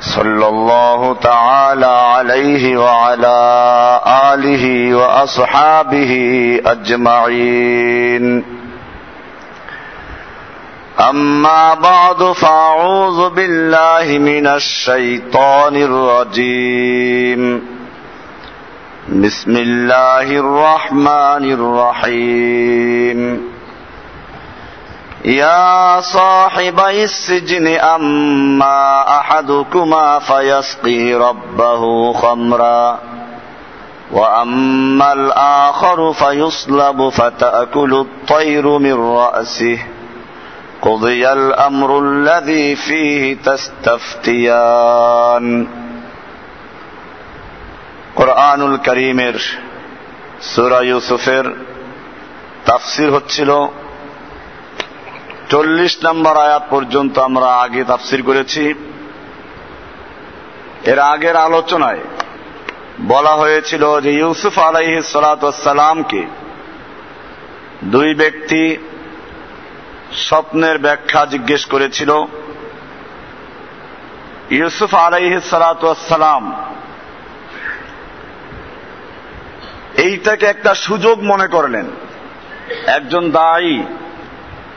صلى الله تعالى عليه وعلى اله واصحابه اجمعين اما بعد فاعوذ بالله من الشيطان الرجيم. بسم الله الرحمن الرحيم. يا صاحبي السجن أما أحدكما فيسقي ربه خمرا وأما الآخر فيصلب فتأكل الطير من رأسه قضي الأمر الذي فيه تستفتيان কোরআনুল করিমের সুরা ইউসুফের তাফসির হচ্ছিল চল্লিশ নম্বর আয়াত পর্যন্ত আমরা আগে তাফসির করেছি। এর আগের আলোচনায় বলা হয়েছিল যে ইউসুফ আলাইহ সালাতামকে দুই ব্যক্তি স্বপ্নের ব্যাখ্যা জিজ্ঞেস করেছিল। ইউসুফ আলাইহ সালাতাম এইটাকে একটা সুযোগ মনে করলেন। একজন দায়ী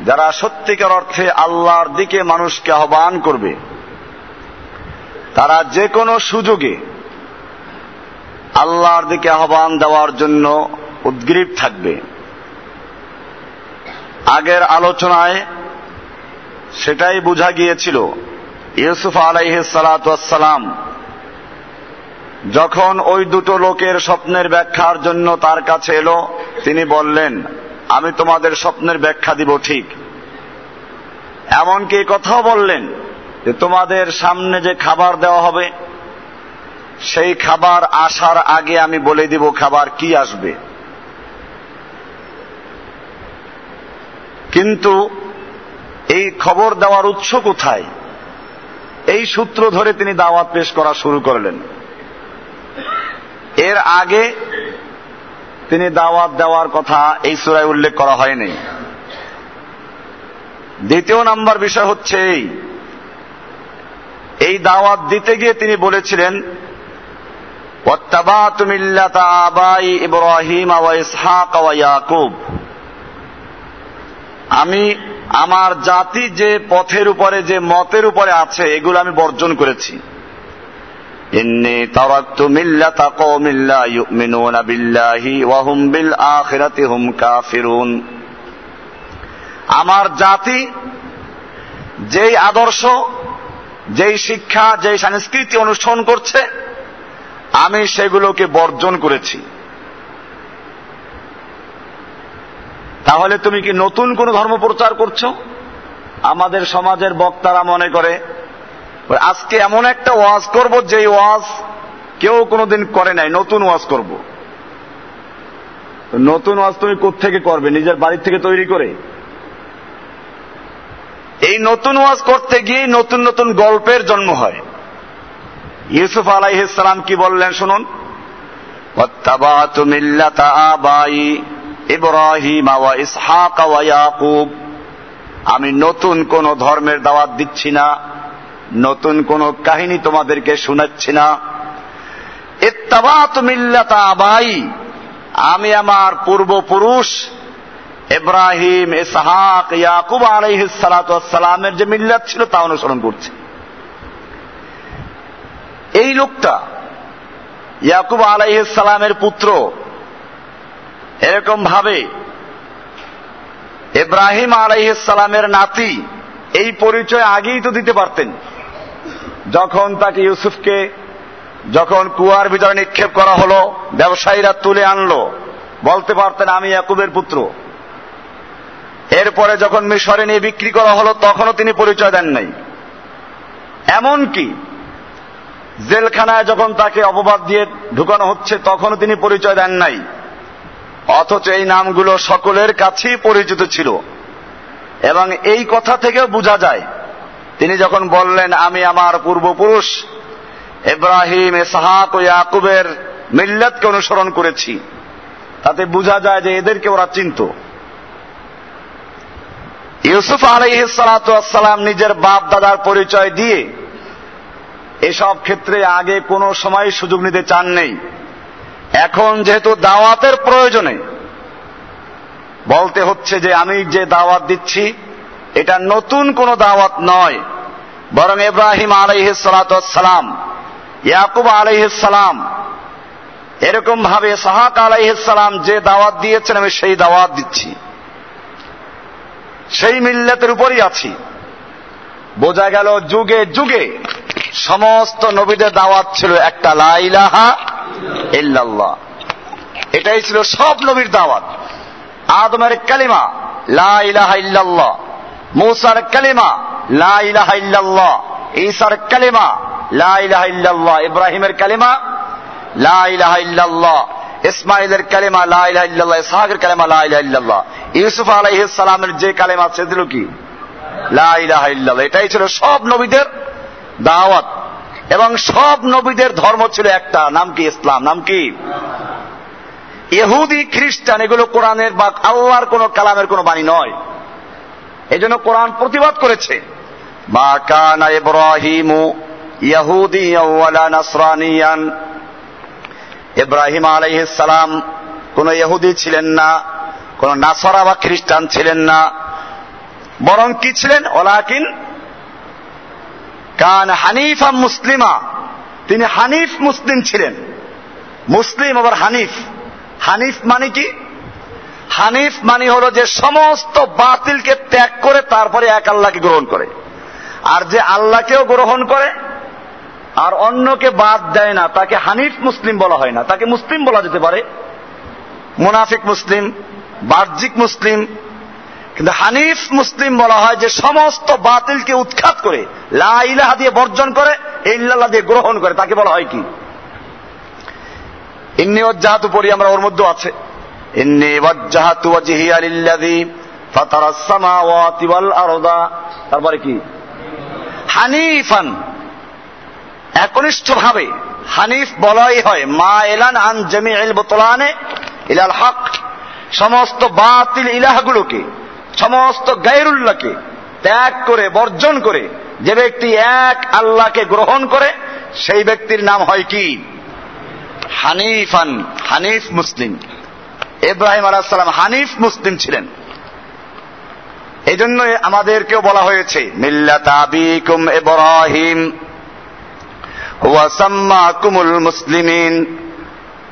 যারা সত্যিকার অর্থে আল্লাহর দিকে মানুষকে আহ্বান করবে, তারা যে কোনো সুযোগে আল্লাহর দিকে আহ্বান দেওয়ার জন্য উদ্গ্রীব থাকবে। আগের আলোচনায় সেটাই বোঝা গিয়েছিল, ইউসুফ আলাইহ সালাম যখন ওই দুটো লোকের স্বপ্নের ব্যাখ্যার জন্য তার কাছে এলো, তিনি বললেন আমি তোমাদের স্বপ্নের ব্যাখ্যা দিব ঠিক। এমনকি কথাও বললেন যে তোমাদের সামনে যে খাবার দেওয়া হবে, সেই খাবার আসার আগে আমি বলে দিব খাবার কি আসবে। কিন্তু এই খবর দেওয়ার উৎস কোথায়? এই সূত্র ধরে তিনি দাওয়াত পেশ করা শুরু করলেন। এর আগে তিনি দাওয়াত দেওয়ার কথা এই সুরায় উল্লেখ করা হয়নি। দ্বিতীয় নাম্বার বিষয় হচ্ছে এই। দাওয়াত দিতে গিয়ে তিনি বলেছিলেন আমি আমার জাতি যে পথের উপরে, যে মতের উপরে আছে, এগুলো আমি বর্জন করেছি। إني تركت ملة قوم لا يؤمنون بالله وهم بالآخرة هم كافرون আমার জাতি যেই আদর্শ যেই শিক্ষা যেই সংস্কৃতি অনুসরণ করছে আমি সেগুলোকে বর্জন করেছি তাহলে তুমি কি নতুন কোন ধর্ম প্রচার করছো আমাদের সমাজের বক্তারা মনে করে আজকে এমন একটা ওয়াজ করব যে ওয়াজ কেউ কোনোদিন করে নাই, নতুন ওয়াজ করব। নতুন ওয়াজ তুমি থেকে করবে? নিজের বাড়ির থেকে তৈরি করে। এই নতুন ওয়াজ করতে গিয়ে নতুন নতুন গল্পের জন্ম হয়। ইউসুফ আলাইসালাম কি বললেন শুনুন। আমি নতুন কোন ধর্মের দাওয়াত দিচ্ছি না। নতুন কোন কাহিনী তোমাদেরকে শোনাচ্ছি না। আবাই, আমি আমার পূর্বপুরুষ ইব্রাহিম, ইসহাক, ইয়াকুব আলহ সালামের যে মিল্লাত ছিল তা অনুসরণ করছি। এই লোকটা ইয়াকুব আলাইসালামের পুত্র, এরকম ভাবে ইব্রাহিম আলাইসালামের নাতি, এই পরিচয় আগেই তো দিতে পারতেন। যখন তাকে ইউসুফকে, যখন কুয়ার ভিতরে নিক্ষেপ করা হলো, ব্যবসায়ীরা তুলে আনলো, বলতে পারতেন, আমি ইয়াকুবের পুত্র। এরপরে যখন মিশরে নিয়ে বিক্রি করা হলো, তখনও তিনি পরিচয় দেন নাই। এমনকি জেলখানায় যখন তাকে অপবাদ দিয়ে ঢুকানো হচ্ছে, তখনও তিনি পরিচয় দেন নাই। অথচ এই নামগুলো সকলের কাছেই পরিচিত ছিল। এবং এই কথা থেকেও বোঝা যায় তিনি যখন বললেন, আমি আমার পূর্বপুরুষ ইব্রাহিম এসাহাক ও ইয়াকুবের মিল্লাতকে অনুসরণ করেছি, তাতে বোঝা যায় যে এদেরকে ওরা চিনত। ইউসুফ আলাইসালাম নিজের বাপ দাদার পরিচয় দিয়ে এসব ক্ষেত্রে আগে কোনো সময় সুযোগ নিতে চান নেই। এখন যেহেতু দাওয়াতের প্রয়োজনে, বলতে হচ্ছে যে আমি যে দাওয়াত দিচ্ছি এটা নতুন কোনো দাওয়াত নয়। বরং ইব্রাহিম আলাইহিসালাম ইয়াকুব আলাইহিসালাম এরকম ভাবে সাহাক আলাইহিসালাম যে দাওয়াত দিয়েছেন, আমি সেই দাওয়াত দিচ্ছি। সেই মিল্লাতের উপরই আছি। বোঝা গেল যুগে যুগে সমস্ত নবীদের দাওয়াত ছিল একটা লাইলাহা ইল্লাল্লাহ। এটাই ছিল সব নবীর দাওয়াত। আদমের কালিমা, লা ইলাহা ইল্লাল্লাহ। মুসার কালিমা লা ইলাহা ইল্লাল্লাহ ঈসার কালিমা লা ইলাহা ইল্লাল্লাহ ইব্রাহিমের কালিমা লা ইলাহা ইসমাইলের কালেমা লা ইলাহা ইল্লাল্লাহ ইসহাকের কালেমা লা ইলাহা ইল্লাল্লাহ ইউসুফ আলাইহিস সালামের যে কালেমা সে দিল কি লা ইলাহা এটাই ছিল সব নবীদের দাওয়াত এবং সব নবীদের ধর্ম ছিল একটা, নাম কি ইসলাম? নাম কি? ইহুদি খ্রিস্টান এগুলো কোরআনের বা আল্লাহর কোন কালামের কোন বাণী নয়। এই জন্য কোরআন প্রতিবাদ করেছে। মা কানা ইব্রাহিমু ইয়াহুদি নাসরানিয়ান। ইব্রাহিম আলাইহিসালাম কোন ইহুদি ছিলেন না, কোন নাসরা বা খ্রিস্টান ছিলেন না। বরং কি ছিলেন? ওলাকিন কান হানিফা মুসলিমা। তিনি হানিফ মুসলিম ছিলেন। মুসলিম আবার হানিফ। হানিফ মানে কি? হানিফ মানে হলো যে সমস্ত বাতিলকে ত্যাগ করে তারপরে এক আল্লাহকে গ্রহণ করে। আর যে আল্লাহকেও গ্রহণ করে, আর অন্যকে বাদ দেয় না, তাকে হানিফ মুসলিম বলা হয় না। তাকে মুসলিম বলা যেতে পারে। মুনাফিক মুসলিম, বাহ্যিক মুসলিম, কিন্তু হানিফ মুসলিম বলা হয় যে সমস্ত বাতিলকে উৎখাত করে, লা ইলাহা দিয়ে বর্জন করে, ইল্লাল্লাহ দিয়ে গ্রহণ করে। তাকে বলা হয় কি? ইন্নি ওয়াজ্জাহাতু পড়ি, আমরা ওর মধ্যে আছে। ওয়াজ্জাহাতু ওয়াজহিয়া লিল্লাযী ফাতারাস সামাওয়াতি ওয়াল আরদা। তারপরে কি? হানিফান। একনিষ্ঠ ভাবে হানিফ বলাই হয় মা এলান আন জমি বোতলানে ইলাল হক। সমস্ত বাতিল ইলাহগুলোকে, সমস্ত গায়রুল্লাহকে ত্যাগ করে, বর্জন করে, যে ব্যক্তি এক আল্লাহকে গ্রহণ করে, সেই ব্যক্তির নাম হয় কি? হানিফান, হানিফ মুসলিম। ইব্রাহিম আলাহাম হানিফ মুসলিম ছিলেন। এই জন্য আমাদেরকেও বলা হয়েছে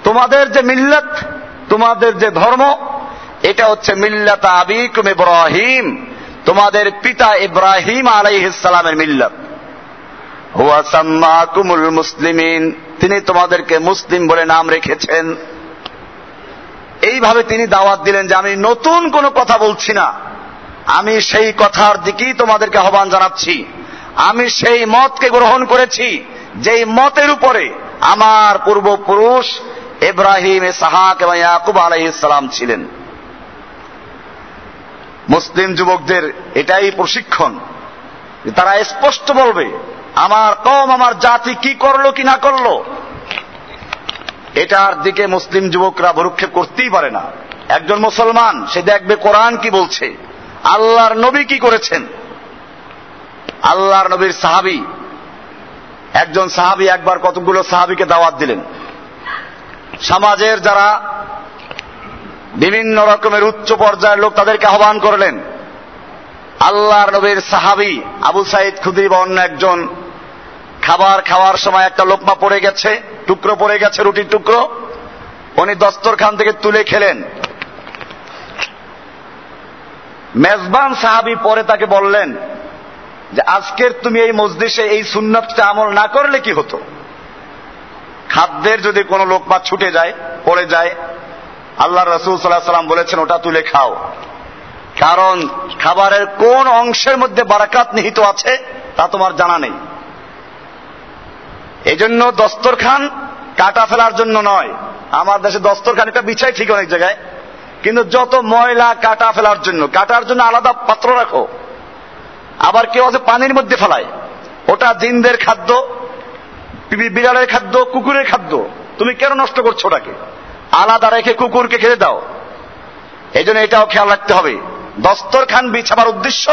তোমাদের যে মিল্লাত, তোমাদের যে ধর্ম, এটা হচ্ছে মিল্লাত আবিকুম ইব্রাহিম, তোমাদের পিতা ইব্রাহিম আলাইহিসসালামের মিল্লাত। ওয়াসাম্মাকুমুল মুসলিমিন, তিনি তোমাদেরকে মুসলিম বলে নাম রেখেছেন। এইভাবে তিনি দাওয়াত দিলেন যে আমি নতুন কোনো কথা বলছি না। আমি সেই কথার দিকেই তোমাদেরকে আহ্বান জানাচ্ছি। আমি সেই মতকে গ্রহণ করেছি, যেই মতের উপরে আমার পূর্বপুরুষ ইব্রাহিম সাহাক এবং ইয়াকুব আলাইসালাম ছিলেন। মুসলিম যুবকদের এটাই প্রশিক্ষণ তারা স্পষ্ট বলবে, আমার কম আমার জাতি কি করল, কি না করল। এটার দিকে মুসলিম যুবকরা ভরুক্ষেপ করতেই পারে না। একজন মুসলমান, সে দেখবে কোরআন কি বলছে, আল্লাহর নবী কি করেছেন। আল্লাহর নবীর সাহাবি, একজন সাহাবি একবার কতগুলো সাহাবিকে দাওয়াত দিলেন। সমাজের যারা বিভিন্ন রকমের উচ্চ পর্যায়ের লোক তাদেরকে আহ্বান করলেন, আল্লাহর নবীর সাহাবি আবু সাইদ খুদি বা অন্য একজন খাবার খাওয়ার সময় একটা লোকমা পড়ে গেছে টুকরো পড়ে গেছে রুটির টুকরো। উনি দস্তরখান থেকে তুলে খেলেন। মেজবান সাহাবি পরে তাকে বললেন যে, আজকের তুমি এই মসজিষে এই সুন্নতটা আমল না করলে কি হতো? খাদ্যের যদি কোনো লোকমা ছুটে যায়, পড়ে যায়, আল্লাহ রসুল সাল্লাহ সাল্লাম বলেছেন, ওটা তুলে খাও। কারণ খাবারের কোন অংশের মধ্যে বারাকাত নিহিত আছে, তা তোমার জানা নেই। এই জন্য দস্তরখান কাটা ফেলার জন্য নয়। আমার দেশে দস্তরখান এটা বিছাই ঠিক অনেক জায়গায়। কিন্তু যত ময়লা কাটা ফেলার জন্য, কাটার জন্য আলাদা পাত্র রাখো। আবার কেউ আছে পানির মধ্যে ফেলায়। ওটা জিনদের খাদ্য বিড়ালের খাদ্য, কুকুরের খাদ্য। তুমি কেন নষ্ট করছ ওটাকে? আলাদা রেখে কুকুরকে খেতে দাও। এই জন্য এটাও খেয়াল রাখতে হবে। দস্তরখান বিছাবার উদ্দেশ্য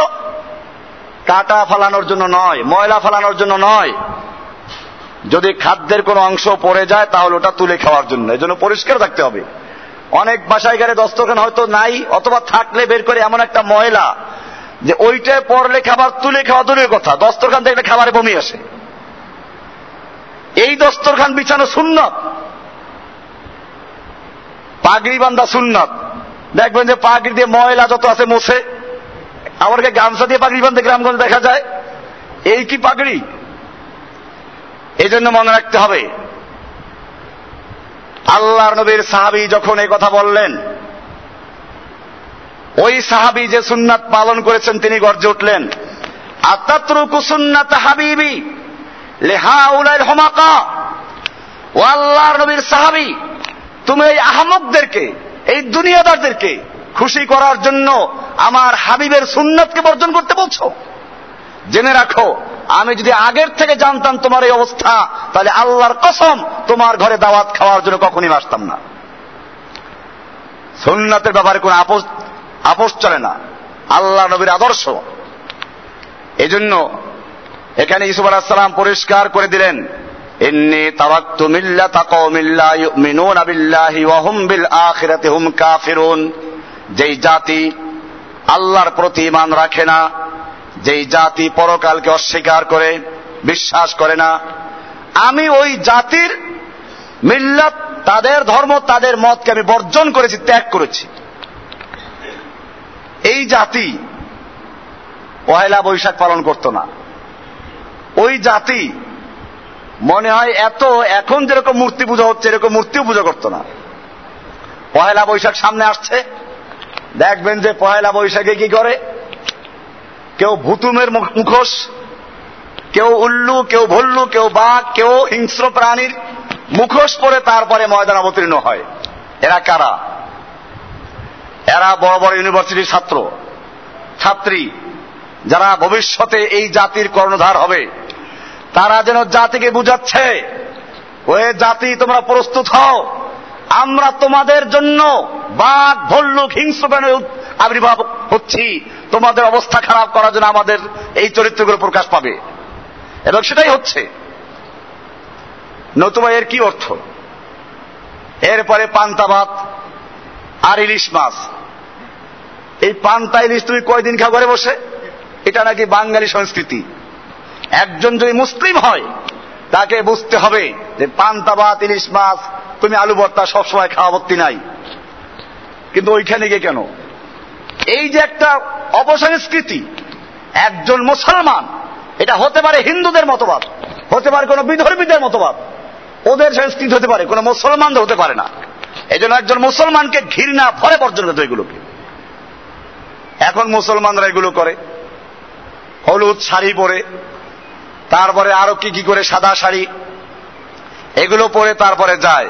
কাটা ফালানোর জন্য নয়, ময়লা ফালানোর জন্য নয়। যদি খাদ্যের কোনো অংশ পড়ে যায়, তাহলে ওটা তুলে খাওয়ার জন্য। এই জন্য পরিষ্কার থাকতে হবে। অনেক বাসায় গেলে দস্তরখান হয়তো নাই, অথবা থাকলে বের করে এমন একটা ময়লা যে ওইটায় পড়লে খাবার তুলে খাওয়া দূরের কথা। দস্তরখান দেখলে খাবারে বমি আসে। এই দস্তরখান বিছানো সুন্নত। পাগড়ি বান্ধা সুন্নত। দেখবেন যে পাগড়ি দিয়ে ময়লা যত আছে মোছে। আমাকে গামছা দিয়ে পাগড়ি বান্ধে গ্রামগঞ্জ দেখা যায়। এই কি পাগড়ি? এই জন্য মনে রাখতে হবে। আল্লাহর নবীর সাহাবি যখন এই কথা বললেন, ওই সাহাবি যে সুন্নাত পালন করেছেন, তিনি গর্জে উঠলেন, আতাত্রুকু সুন্নাত হাবিবি লেহা উলাইল হমাকা? ও আল্লাহর নবীর সাহাবি, তুমি এই আহমকদেরকে এই দুনিয়াদারদেরকে খুশি করার জন্য আমার হাবিবের সুন্নাতকে বর্জন করতে বলছো? জেনে রাখো আমি যদি আগের থেকে জানতাম তোমার এই অবস্থা, তাহলে আল্লাহর কসম তোমার ঘরে দাওয়াত খাওয়ার জন্য কখনই আসতাম না। সুন্নাতের ব্যাপারে কোন আপোষ আপোষ চলে না। আল্লাহ নবীর আদর্শ। এই জন্য এখানে ইসুফ আলাহিসাল্লাম পরিষ্কার করে দিলেন, ইন্নি তাওয়াক্তু মিল্লাতা কওমিন লা ইউমিনুনা বিল্লাহি ওয়া হুম বিল আখিরাতি হুম কাফিরুন। যেই জাতি আল্লাহর প্রতি ঈমান রাখে না যেই জাতি পরকালকে অস্বীকার করে, বিশ্বাস করে না, আমি ওই জাতির মিল্লাত, তাদের ধর্ম, তাদের মতকে আমি বর্জন করেছি, ত্যাগ করেছি। এই জাতি পয়লা বৈশাখ পালন করত না। ওই জাতি মনে হয় এত, এখন যেরকম মূর্তি পূজা হচ্ছে, এরকম মূর্তিও পূজা করত না। পয়লা বৈশাখ সামনে আসছে, দেখবেন যে পয়লা বৈশাখে কি করে? কেউ ভুতুমের মুখোশ, কেউ উল্লু, কেউ ভল্লু, কেউ বাঘ, কেউ হিংস্র প্রাণীর মুখোশ পরে তারপরে ময়দান অবতীর্ণ হয়। এরা কারা? এরা বড় বড় ইউনিভার্সিটির ছাত্র, ছাত্রী, যারা ভবিষ্যতে এই জাতির কর্ণধার হবে। তারা যেন জাতিকে বুঝাচ্ছে ওয়ে জাতি তোমরা প্রস্তুত হও। আমরা তোমাদের জন্য বাঘ, ভল্লুক, হিংস্র আবির্ভাব হচ্ছি। তোমাদের অবস্থা খারাপ করার জন্য আমাদের এই চরিত্রগুলো প্রকাশ পাবে। এবং সেটাই হচ্ছে। নতুবা এর কি অর্থ? এরপরে পান্তা ভাত আর ইলিশ মাছ। এই পান্তা ইলিশ তুমি কয়দিন খা ঘরে বসে? এটা নাকি বাঙালি সংস্কৃতি। একজন যদি মুসলিম হয় তাকে বুঝতে হবে যে পান্তা ভাত ইলিশ মাছ তুমি আলু ভর্তা সবসময় খাওয়া ভর্তি নাই। কিন্তু ওইখানে গিয়ে কেন? এই যে একটা অপসংস্কৃতি একজন মুসলমান, এটা হতে পারে হিন্দুদের মতবাদ, হতে পারে কোন বিধর্মীদের মতবাদ, ওদের সংস্কৃতি হতে পারে, কোন মুসলমানদের হতে পারে না। এই জন্য একজন মুসলমানকে ঘৃণা ভরে বর্জন করতে এগুলোকে। এখন মুসলমানরা এগুলো করে, হলুদ শাড়ি পরে তারপরে আরও কি কি করে সাদা শাড়ি, এগুলো পরে তারপরে যায়।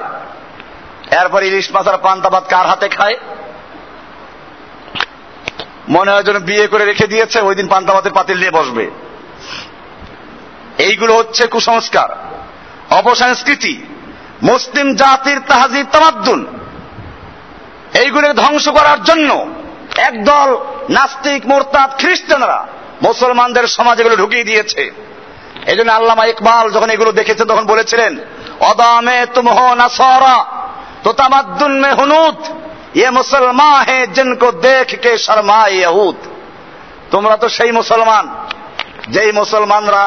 এরপর ইলিশ মাছের পান্তাবাদ কার হাতে খায়? মনে হয় যেন বিয়ে করে রেখে দিয়েছে, ওই দিন পান্তাবাদের পাতিল নিয়ে বসবে। এইগুলো হচ্ছে কুসংস্কার। অপসংস্কৃতি, মুসলিম জাতির তাহাজির তামাদ্দুন। এইগুলো ধ্বংস করার জন্য একদল নাস্তিক, মোরতাদ খ্রিস্টানরা মুসলমানদের সমাজ এগুলো ঢুকিয়ে দিয়েছে। এই জন্য আল্লামা ইকবাল যখন এগুলো দেখেছেন তখন বলেছিলেন, অদামে তুমহ নাসারা তো মে হুনুত ইয়ে মুসলমান হে জিনকো দেখ কে শর্মা ইহুদ। তোমরা তো সেই মুসলমান, যেই মুসলমানরা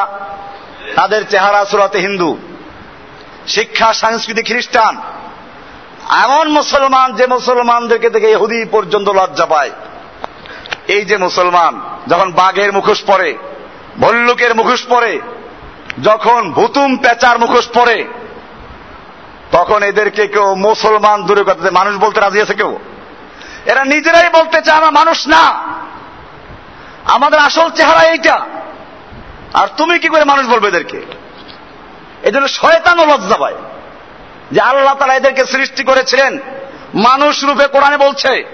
তাদের চেহারা সুরাতে হিন্দু, শিক্ষা সংস্কৃতি খ্রিস্টান, এমন মুসলমান যে মুসলমানদেরকে থেকে ইহুদি পর্যন্ত লজ্জা পায়। এই যে মুসলমান, যখন বাঘের মুখোশ পরে ভল্লুকের মুখোশ পরে যখন ভুতুম পেচার মুখোশ পরে, তখন এদেরকে কেউ মুসলমান দূরে কথা মানুষ বলতে রাজি আছে কেউ? এরা নিজেরাই বলতে চায় আমরা মানুষ না। আমাদের আসল চেহারা এইটা। আর তুমি কি করে মানুষ বলবে এদেরকে? এই জন্য শয়তানও লজ্জা পায় যে আল্লাহ তারা এদেরকে সৃষ্টি করেছিলেন। মানুষ রূপে কোরআনে বলছে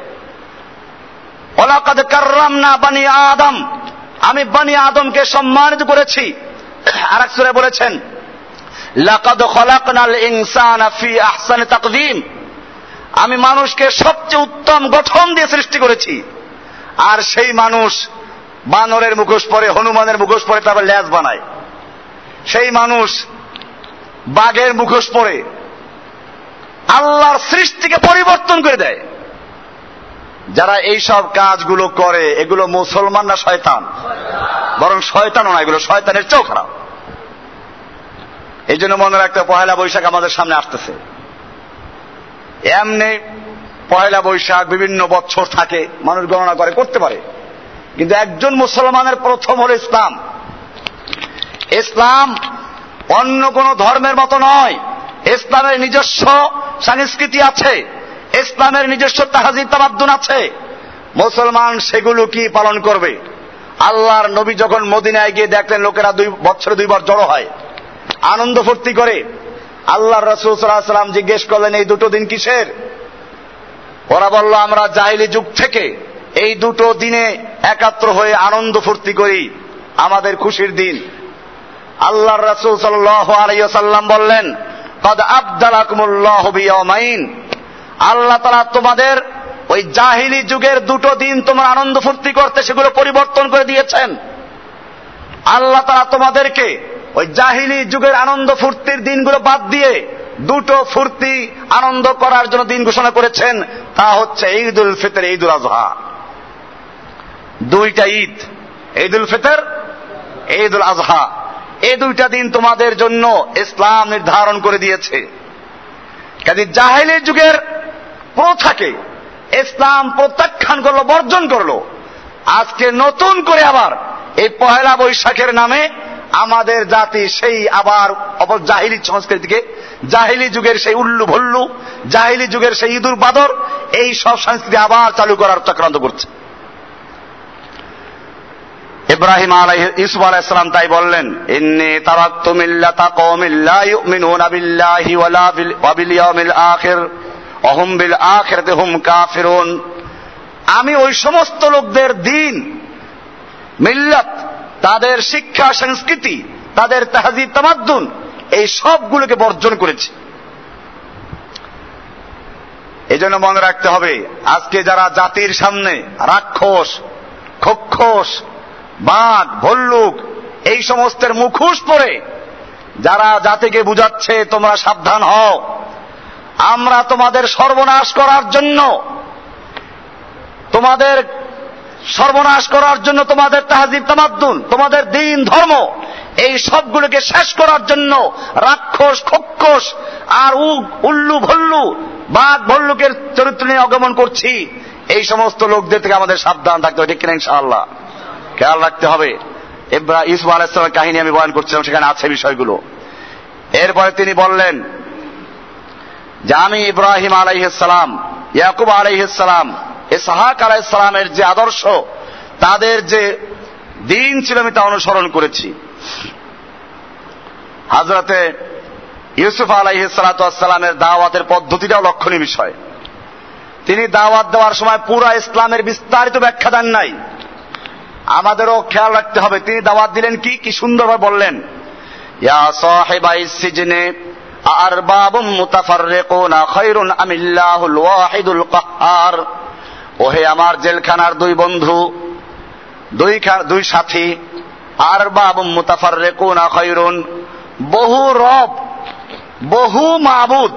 না বানি আদম। আমি বানি আদমকে সম্মানিত করেছি। আর এক সুরে বলেছেন, লাকাদ তাকদীম। আমি মানুষকে সবচেয়ে উত্তম গঠন দিয়ে সৃষ্টি করেছি। আর সেই মানুষ বানরের মুখোশ পরে, হনুমানের মুখোশ পরে তারপর ল্যাজ বানায়। সেই মানুষ বাঘের মুখোশ পরে আল্লাহর সৃষ্টিকে পরিবর্তন করে দেয়। যারা এই সব কাজগুলো করে, এগুলো মুসলমান না শয়তান? বরং শয়তানও না এগুলো শয়তানের চেয়েও খারাপ এই জন্য মনে রাখতে পয়লা বৈশাখ আমাদের সামনে আসতেছে। এমনি পয়লা বৈশাখ বিভিন্ন বছর থাকে, মানুষ গণনা করে, করতে পারে। কিন্তু একজন মুসলমানের প্রথম হল ইসলাম। ইসলাম অন্য কোন ধর্মের মতো নয়। ইসলামের নিজস্ব সংস্কৃতি আছে। ইসলামের নিজস্ব তাহাজিদ তাবাদ্দুন আছে। মুসলমান সেগুলো কি পালন করবে? আল্লাহর নবী যখন মদিনায় গিয়ে দেখলেন লোকেরা দুই বছরে দুইবার জড়ো হয়, আনন্দ ফুর্তি করে আল্লাহ রসুল সাল্লাহ জিজ্ঞেস করলেন, এই দুটো দিন কিসের? ওরা বলল, আমরা জাহিলি যুগ থেকে এই দুটো দিনে একাত্র হয়ে আনন্দ ফুর্তি করি, আমাদের খুশির দিন। আল্লাহ রসুল সাল্লাম বললেন, কদ আবদালাকুমুল্লাহ বিয়মাইন আল্লাহ তারা তোমাদের ওই জাহিলি যুগের দুটো দিন তোমার আনন্দ ফুর্তি করতে সেগুলো পরিবর্তন করে দিয়েছেন। আল্লাহ তারা তোমাদেরকে ওই জাহিলি যুগের আনন্দ ফুর্তির দিনগুলো বাদ দিয়ে দুটো ফুর্তি আনন্দ করার জন্য দিন ঘোষণা করেছেন, তা হচ্ছে ঈদ উল ফিতর ঈদ উল আজহা দুইটা ঈদ ঈদ উল ফিতর ঈদ উল আজহা এই দুইটা দিন তোমাদের জন্য ইসলাম নির্ধারণ করে দিয়েছে। কাজে জাহেলের যুগের প্রথাকে ইসলাম প্রত্যাখ্যান করল, বর্জন করল। আজকে নতুন করে আবার এই পহেলা বৈশাখের নামে আমাদের জাতি সেই আবার জাহিলি সংস্কৃতিকে, জাহিলি যুগের সেই উল্লু ভল্লু, জাহিলি যুগের সেই ইঁদুর বাদর, এই সব সংস্কৃতি আবার চালু করার চক্রান্ত করছে। ইব্রাহিম আলাই ইসুফ আলাইসালাম তাই বললেন, ইন্নি তারাক্তু মিল্লাতা কওমিন লা ইউমিনুনা বিল্লাহি ওয়ালা বিল আখির। অহুম বিল আখিরাতি হুম কাফিরুন। আমি ওই সমস্ত লোকদের দিন, মিল্লাত, তাদের শিক্ষা, সংস্কৃতি, তাদের তাহাজিব, তামাদ্দুন, এই সবগুলোকে বর্জন করেছে। এই জন্য মনে রাখতে হবে, আজকে যারা জাতির সামনে রাক্ষস, খক্ষস, বাঘ, ভল্লুক, এই সমস্তের মুখোশ পরে যারা জাতিকে বুঝাচ্ছে, তোমরা সাবধান হও। আমরা তোমাদের সর্বনাশ করার জন্য, তোমাদের সর্বনাশ করার জন্য তোমাদের তাহাজিব তামাদ্দুন, তোমাদের দিন ধর্ম, এই সবগুলোকে শেষ করার জন্য রাক্ষস, খক্ষস আর উল্লু ভল্লু, বাঘ ভল্লুকের চরিত্র নিয়ে অগমন করছি। এই সমস্ত লোকদের থেকে আমাদের সাবধান থাকতে হবে কিনা ইনশাআল্লাহ? খেয়াল রাখতে হবে। ইব্রাহ ইসু আলাইসলামের কাহিনী আমি বয়ান করছিলাম, সেখানে আছে বিষয়গুলো। এরপরে তিনি বললেন যে আমি ইব্রাহিম আলাইসালাম ইয়াকুব আলাইসালাম ইসাহাক আলাইসালামের যে আদর্শ, তাদের যে দিন ছিল আমি তা অনুসরণ করেছি। হাজরতে ইউসুফ আলাইসালামের দাওয়াতের পদ্ধতিটাও লক্ষণীয় বিষয়। তিনি দাওয়াত দেওয়ার সময় পুরা ইসলামের বিস্তারিত ব্যাখ্যা দেন নাই। আমাদেরও খেয়াল রাখতে হবে, তিনি দাওয়াত দিলেন কি? কি সুন্দরভাবে বললেন, ইয়া সাহেবাই সিজনে আরবাবুম মুতাফাররিকুনা খায়রুন আমিল্লাহুল ওয়াহিদুল কাহ্হার ওহে আমার জেলখানার দুই বন্ধু, দুই দুই সাথী, আরবাবুম মুতাফাররিকুনা খায়রুন বহু রব, বহু মাবুদ।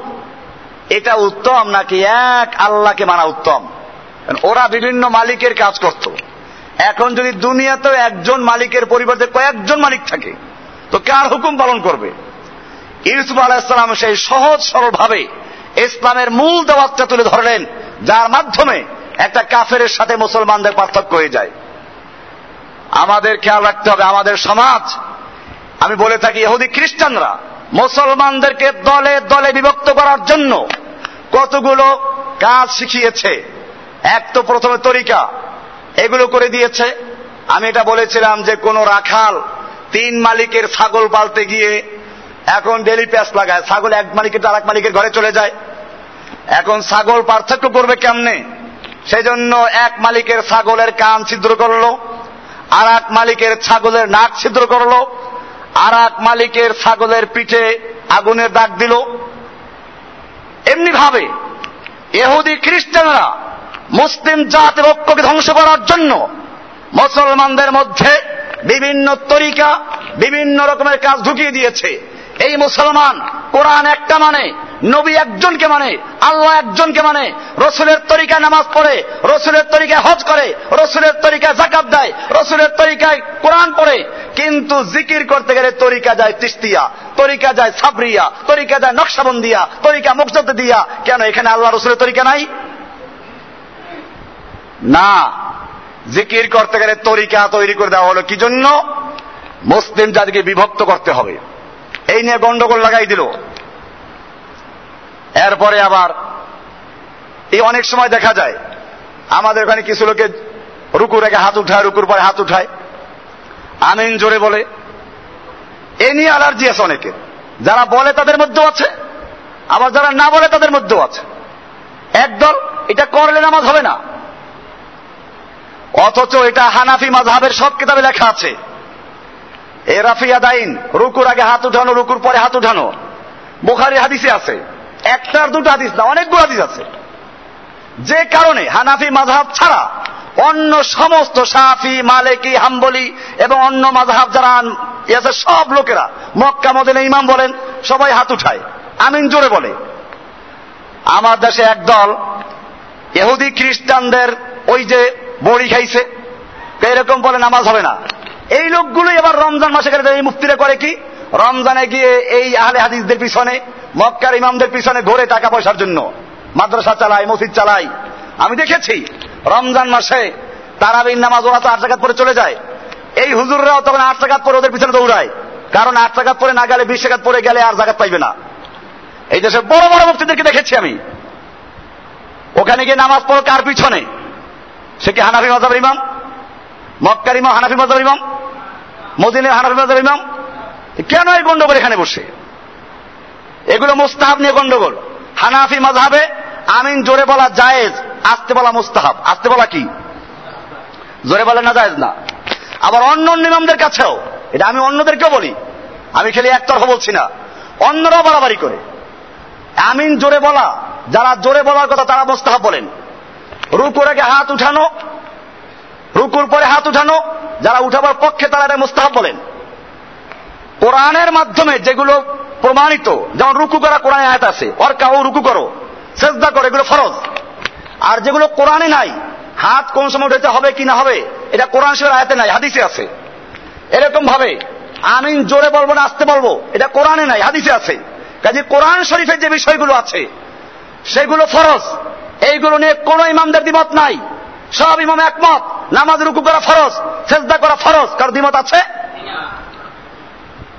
এটা উত্তম নাকি এক আল্লাহকে মানা উত্তম? ওরা বিভিন্ন মালিকের কাজ করত। এখন যদি দুনিয়াতেও একজন মালিকের পরিবর্তে কয়েকজন মালিক থাকে, তো কার হুকুম পালন করবে? ইউসুফ আলাহিসাল্লাম সেই সহজ সরল ভাবে ইসলামের মূল দেওয়াতটা তুলে ধরলেন, যার মাধ্যমে একটা কাফের সাথে মুসলমানদের পার্থক্য হয়ে যায়। আমাদের খেয়াল রাখতে হবে, আমাদের সমাজ, আমি বলে থাকি ইহুদি খ্রিস্টানরা, মুসলমানদেরকে দলে দলে বিভক্ত করার জন্য কতগুলো কাজ শিখিয়েছে। এক তো প্রথমে তরিকা, এগুলো করে দিয়েছে। আমি এটা বলেছিলাম যে কোন রাখাল তিন মালিকের ছাগল পালতে গিয়ে এখন ডেলি প্যাস লাগায়। ছাগল এক মালিকের আর এক মালিকের ঘরে চলে যায়। এখন ছাগল পার্থক্য করবে কেমনে? সেই জন্য এক মালিকের ছাগলের কান ছিদ্র করল, আর এক মালিকের ছাগলের নাক ছিদ্র করল, আর এক মালিকের ছাগলের পিঠে আগুনের দাগ দিল। এমনি ভাবে এহুদি খ্রিস্টানরা মুসলিম জাতের ঐক্যকে ধ্বংস করার জন্য মুসলমানদের মধ্যে বিভিন্ন তরিকা, বিভিন্ন রকমের কাজ ঢুকিয়ে দিয়েছে। এই মুসলমান, কোরআন একটা মানে নবী একজনকে মানে আল্লাহ একজনকে মানে রসুলের তরিকায় নামাজ পড়ে, রসুলের তরিকায় হজ করে, রসুলের তরিকায় জাকাত দেয়, রসুলের তরিকায় কোরআন পড়ে। কিন্তু জিকির করতে গেলে তরিকা যায় তিস্তিয়া, তরিকা যায় সাবরিয়া, তরিকা যায় নকশাবন্দিয়া, তরিকা মুক্ত দিয়া কেন, এখানে আল্লাহ রসুলের তরিকা নাই? না, জিকির করতে গেলে তরিকা তৈরি করে দেওয়া হলো। কি জন্য? মুসলিম জাতিকে বিভক্ত করতে হবে। এই নিয়ে গন্ডগোল লাগাই দিল। এরপরে আবার এই অনেক সময় দেখা যায়, আমাদের ওখানে কিছু লোকে রুকু রেখে হাত উঠায়, রুকুর পরে হাত উঠায়। আমিন জোরে বলে, এ নিয়ে অ্যালার্জি আছে অনেকের। যারা বলে তাদের মধ্যেও আছে, আবার যারা না বলে তাদের মধ্যেও আছে। একদল, এটা করলে নামাজ হবে না। অথচ এটা হানাফি মাঝহাবের সব কিতাবে লেখা আছে। রাফিয়া দাইন, রুকুর আগে হাত উঠানো, রুকুর পরে হাত উঠানো। বোখারি হাদিসে আছে। একটার দুটো হাদিস না, অনেকগুলো হাদিস আছে। যে কারণে হানাফি মাঝহাব ছাড়া অন্য সমস্ত সাফি মালেকি, হাম্বলি এবং অন্য মাঝহাব যারা আছে, সব লোকেরা মক্কা মদিনে ইমাম বলেন, সবাই হাত উঠায়। আমিন জোরে বলে। আমার দেশে একদল এহুদি খ্রিস্টানদের ওই যে বড়ি খাইছে এরকম বলে নামাজ হবে না। এই লোকগুলো এবার রমজান মাসে গেলে এই মুক্তিরা করে কি? রমজানে গিয়ে এই আহলে হাদিসদের পিছনে, মক্কার ইমামদের পিছনে ঘোরে টাকা পয়সার জন্য। মাদ্রাসা চালায়, মসজিদ চালায়। আমি দেখেছি, রমজান মাসে তারাবিন নামাজ ওরা তো আট জায়গা পরে চলে যায়। এই হুজুররাও তখন আট জায়গা পরে ওদের পিছনে দৌড়ায়। কারণ আট জায়গা পরে না গেলে বিশ জায়গা পরে গেলে আর জায়গা পাইবে না। এই দেশে বড় বড় মুক্তিদেরকে দেখেছি আমি। ওখানে গিয়ে নামাজ পড়ো কার পিছনে? সে কি হানাফি মজাবের ইমাম? মক্কার ইমাম, হানাফি মজাবের ইমাম? মদিনের হানাফি মজাবের ইমাম? কেন এই গন্ডগোল এখানে বসে? এগুলো মুস্তাহাব নিয়ে গন্ডগোল। হানাফি মজাবে আমিন জোরে বলা জায়েজ, আসতে বলা মুস্তাহাব। আসতে বলা কি? জোরে বলে না জায়েজ না। আবার অন্য অন্য ইমামদের কাছেও, এটা আমি অন্যদেরকেও বলি, আমি খালি একতরফা বলছি না, অন্যরাও বাড়াবাড়ি করে। আমিন জোরে বলা, যারা জোরে বলার কথা তারা মোস্তাহাব বলেন। রুকুর আগে হাত উঠানো রুকুর পরে হাত উঠানো, যারা উঠাবার পক্ষে তারা এটা মোস্তাহাব বলেন। কোরআনের মাধ্যমে যেগুলো প্রমাণিত, যেমন রুকু করা কোরআনে আয়াত আছে ওর কাউ রুকু করো চেষ্টা করো, এগুলো ফরজ। আর যেগুলো কোরআনে নাই, হাত কোন সময় উঠাতে হবে কি না হবে, এটা কোরআন শরীর আয়াতে নাই, হাদিসে আছে। এরকম ভাবে আমিন জোরে বলব না, আসতে বলব, এটা কোরআনে নাই, হাদিসে আছে। কাজে কোরআন শরীফের যে বিষয়গুলো আছে, সেগুলো ফরজ। এইগুলো নিয়ে কোন ইমামদের দ্বিমত নাই, সব ইমাম একমত। নামাজ রুকু করা ফরজ চেষ্টা করা ফরজ। কারও দ্বিমত আছে?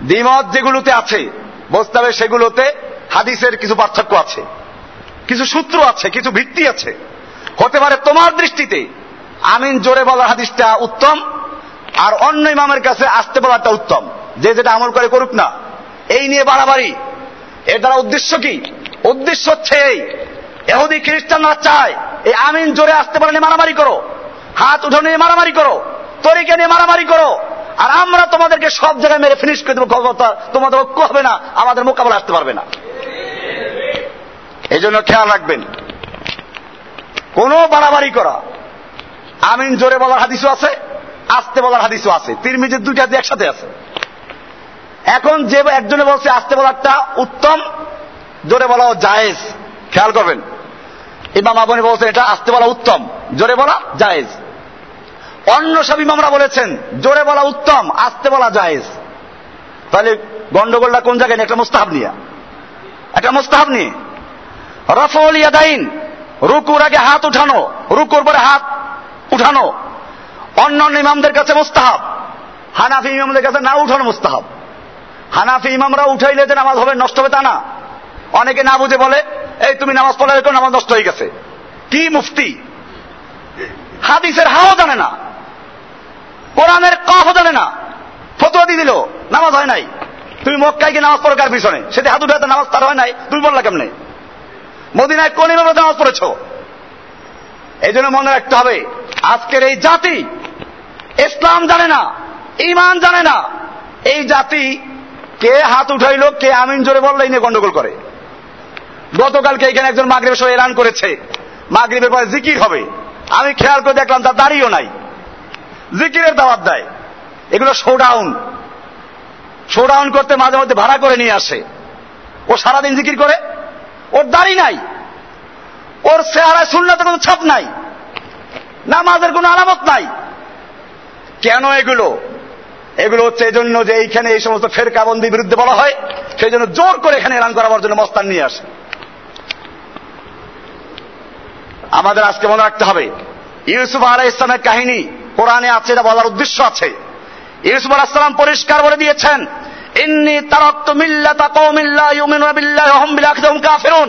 দ্বিমত যেগুলোতে আছে বুঝতে হবে সেগুলোতে হাদিসের কিছু পার্থক্য আছে, কিছু সূত্র আছে, কিছু ভিত্তি আছে। হতে পারে তোমার দৃষ্টিতে আমিন জোরে বলার হাদিসটা উত্তম, আর অন্য ইমামের কাছে আসতে বলাটা উত্তম। যে যেটা আমল করে করুক না, এই নিয়ে বাড়াবাড়ি। এর দ্বারা উদ্দেশ্য কি? উদ্দেশ্য হচ্ছে এই। এহুদি খ্রিস্টানরা চায়, এই আমিন জোরে আসতে পারে নিয়ে মারামারি করো। হাত উঠো নিয়ে মারামারি করো। তরিকা নিয়ে মারামারি করো। আর আমরা তোমাদেরকে সব জায়গায় মেরে ফিনিশ করে দেবো তোমাদের ঐক্য হবে না, আমাদের মোকাবেলা আসতে পারবে না। এই জন্য খেয়াল রাখবেন। কোন বাড়াবাড়ি করা। আমিন জোরে বলার হাদিসও আছে, আসতে বলার হাদিসও আছে। তিরমিজের দুইটা হাদিস একসাথে আছে। এখন যে একজনে বলছে আসতে বলারটা উত্তম, জোরে বলাও জায়েজ। খেয়াল করবেন। ইমাম আবনি বলছেন এটা আসতে বলা উত্তম, জোরে বলা জায়েজ। অন্য সব ইমামরা বলেছেন, জোরে বলা উত্তম, আসতে বলা জায়েজ। তাহলে গন্ডগোলটা কোন জায়গায়? একটা মুস্তাহাব নিয়ে। একটা মুস্তাহাব নিয়ে। রফল ইয়াদাইন, রুকুর আগে হাত উঠানো, রুকুর পরে হাত উঠানো। অন্য অন্য ইমামদের কাছে মুস্তাহাব। হানাফি ইমামদের কাছে না উঠানো মুস্তাহাব। হানাফি ইমামরা উঠাইলে যে নামাজ হবে, নষ্ট হবে তা না। অনেকে না বুঝে বলে, এই তুমি নামাজ পড়লে রেখো নামাজ নষ্ট হয়ে গেছে। কি মুফতি? হাদিসের হাও জানে না। কোরআনের কফ জানে না। ফতোয়া দিয়ে দিল, নামাজ হয় নাই। তুমি মক্কায় গিয়ে নামাজ পড়ো কার পিছনে সেটা হাত উঠাতে নামাজ তার হয় নাই, তুমি বললা কেমনে? মদিনায় কোন ইমামরা নামাজ পড়েছ? এই জন্য মনে রাখতে হবে, আজকের এই জাতি ইসলাম জানে না ইমান জানে না। এই জাতি কে হাত উঠাইলো, কে আমিন জোরে বললে নিয়ে গন্ডগোল করে। গতকালকে এখানে একজন মাগরীবের সময় এলান করেছে। মাগরীবের পরে জিকির হবে। আমি খেয়াল করে দেখলাম, তার দাঁড়িয়েও নাই। জিকিরের দাওয়াত দেয়। এগুলো শোডাউন শোডাউন করতে মাঝে মধ্যে ভাড়া করে নিয়ে আসে। ও সারাদিন জিকির করে। ওর দাড়ি নাই। ওর চেহারায় শূন্যতে কোনো ছাপ নাই। না নামাজের কোনো আলামত নাই। কেন এগুলো? এগুলো হচ্ছে এই জন্য যে এইখানে এই সমস্ত ফেরকাবন্দির বিরুদ্ধে বলা হয়, সেই জন্য জোর করে এখানে এলান করাবার জন্য মস্তান নিয়ে আসে। আমাদের আজকে মনে রাখতে হবে, ইউসুফ আলাহ ইসলামের কাহিনী কোরআনে আছে, এটা বলার উদ্দেশ্য আছে। ইউসুফ আলাহ ইসলাম পরিষ্কার বলে দিয়েছেন, ইন্নি তারক্ত মিল্লাতা কওমিল্লা ইউমিনুনা বিল্লাহি ওয়া হুম বিল আখিরাতিহিম কাফিরুন।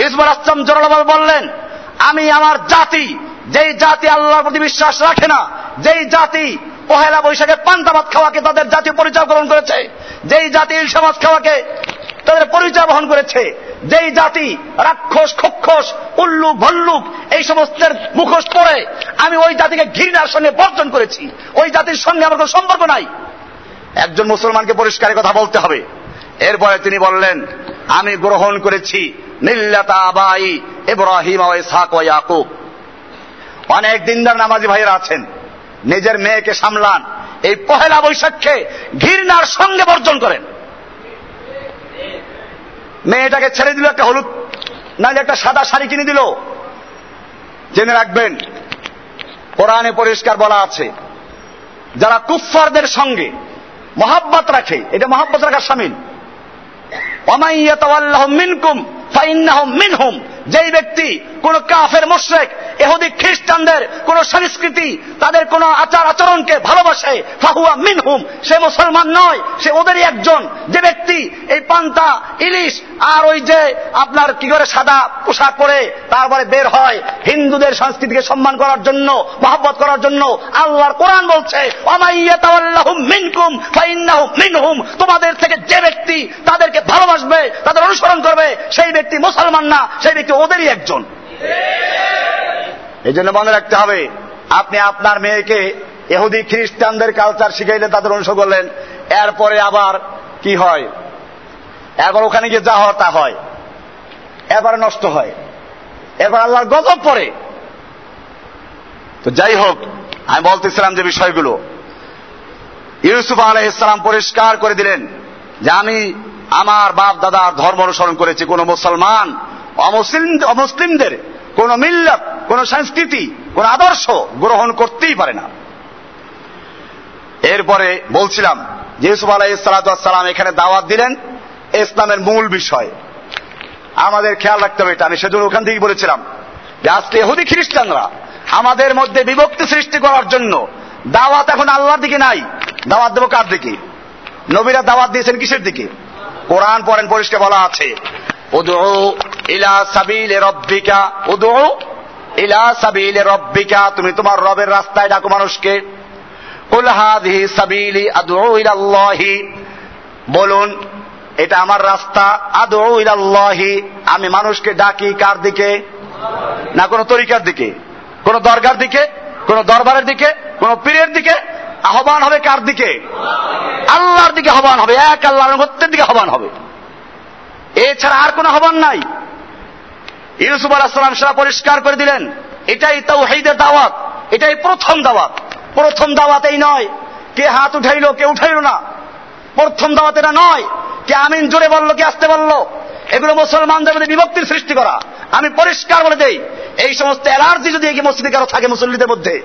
ইউসুফ আলাহ ইসলাম জোরালোভাবে বললেন, আমি আমার জাতি, যেই জাতি আল্লাহর প্রতি বিশ্বাস রাখে না, যেই জাতি পহেলা বৈশাখে পান্তা ভাত খাওয়াকে তাদের জাতীয় পরিচয় গ্রহণ করেছে, যেই জাতি মাছ খাওয়াকে তাদের পরিচয় বহন করেছে, যেই জাতি রাক্ষস, খক্ষস উল্লুক ভল্লুক এই সমস্তের মুখোশ পরে আমি ওই জাতিকে ঘৃণার সঙ্গে বর্জন করেছি। ওই জাতির সঙ্গে আমার কোনো সম্পর্ক নাই। একজন মুসলমানকে পরিষ্কার কথা বলতে হবে। এরপরে তিনি বললেন, আমি গ্রহণ করেছি মিল্লাতা আবাই ইয়াকুব। অনেক দিনদার নামাজি ভাইয়েরা আছেন। নিজের মেয়েকে সামলান। এই পহেলা বৈশাখকে ঘৃণার সঙ্গে বর্জন করেন। মেয়েটাকে ছেড়ে দিল একটা হলুদ নাহলে একটা সাদা শাড়ি কিনে দিল। জেনে রাখবেন, কোরআনে পরিষ্কার বলা আছে, যারা কুফফারদের সঙ্গে মহাব্বত রাখে, এটা মহাব্বত রাখার সামিল মিনকুম মিনহুম। যেই ব্যক্তি কোন কাফের, মোশরেক এহুদি খ্রিস্টানদের কোন সংস্কৃতি, তাদের কোন আচার আচরণকে ভালোবাসে, ফাহুয়া মিনহুম। সে মুসলমান নয়, সে ওদেরই একজন। যে ব্যক্তি এই পান্তা, ইলিশ আর ওই যে আপনার কি করে সাদা পোশাক পরে তারপরে বের হয়, হিন্দুদের সংস্কৃতিকে সম্মান করার জন্য, মহাব্বত করার জন্য আল্লাহর কোরআন বলছে মিনহুম। তোমাদের থেকে যে ব্যক্তি তাদেরকে ভালোবাসবে, তাদের অনুসরণ করবে, সেই ব্যক্তি মুসলমান না, সেই ব্যক্তি ওদেরই একজন। এই জন্য মনে রাখতে হবে, আপনি আপনার মেয়েকে এহুদি খ্রিস্টানদের কালচার শিখাইলে তাদের অনুসরণ করলেন, এরপরে আবার কি হয়? এবার ওখানে গিয়ে যা হয় তা হয়। এবার নষ্ট হয়। এবার আল্লাহর গজব পড়ে। তো যাই হোক, আমি বলতেছিলাম যে বিষয়গুলো। ইউসুফ আলহ ইসলাম পরিষ্কার করে দিলেন যে আমি আমার বাপ দাদার ধর্ম অনুসরণ করেছি, কোন মুসলমান অমুসলিমদের কোন মিল্লত, কোন সংস্কৃতি, কোন আদর্শ গ্রহণ করতেই পারে না। এরপরে বলছিলাম আলাইসালাম এখানে দাওয়াত দিলেন, ইসলামের মূল বিষয়। আমাদের খেয়াল রাখতে হবে এটা। আমি সেজন্য ওখান থেকেই বলেছিলাম যে আজকে এহুদি খ্রিস্টানরা আমাদের মধ্যে বিভক্তি সৃষ্টি করার জন্য দাওয়াত এখন আল্লাহর দিকে নাই। দাওয়াত দেবো কার দিকে? নবীরা দাওয়াত দিয়েছেন কিসের দিকে? কোরআন পড়েন, পরিষ্কার বলা আছে। তুমি তোমার রবের রাস্তায় ডাকো মানুষকে। বলুন, এটা আমার রাস্তা আদু ইলাল্লাহি, আমি মানুষকে ডাকি কার দিকে? না কোন তরিকার দিকে? কোন দরগার দিকে? কোন দরবারের দিকে? কোন পীরের দিকে? আহ্বান হবে কার দিকে? আল্লাহর দিকে আহ্বান হবে, এক আল্লাহর দিকে আহ্বান হবে। এছাড়া আর কোন আহ্বান নাই। ইউসুফ আলাহাম সেটা পরিষ্কার করে দিলেন। এটাই তাও হেইদের দাওয়াত। এটাই প্রথম দাওয়াত। প্রথম দাওয়াত এই নয় কে হাত উঠাইলো, কে উঠাইলো না। প্রথম দাওয়াত এটা নয় কে আমিন জোরে বলল, কে আসতে বলল। এগুলো মুসলমানদের মধ্যে বিভক্তির সৃষ্টি করা। আমি পরিষ্কার বলে দেই, এই সমস্ত অ্যালার্জি যদি এই মসজিদে কারও থাকে মুসল্লিদের মধ্যে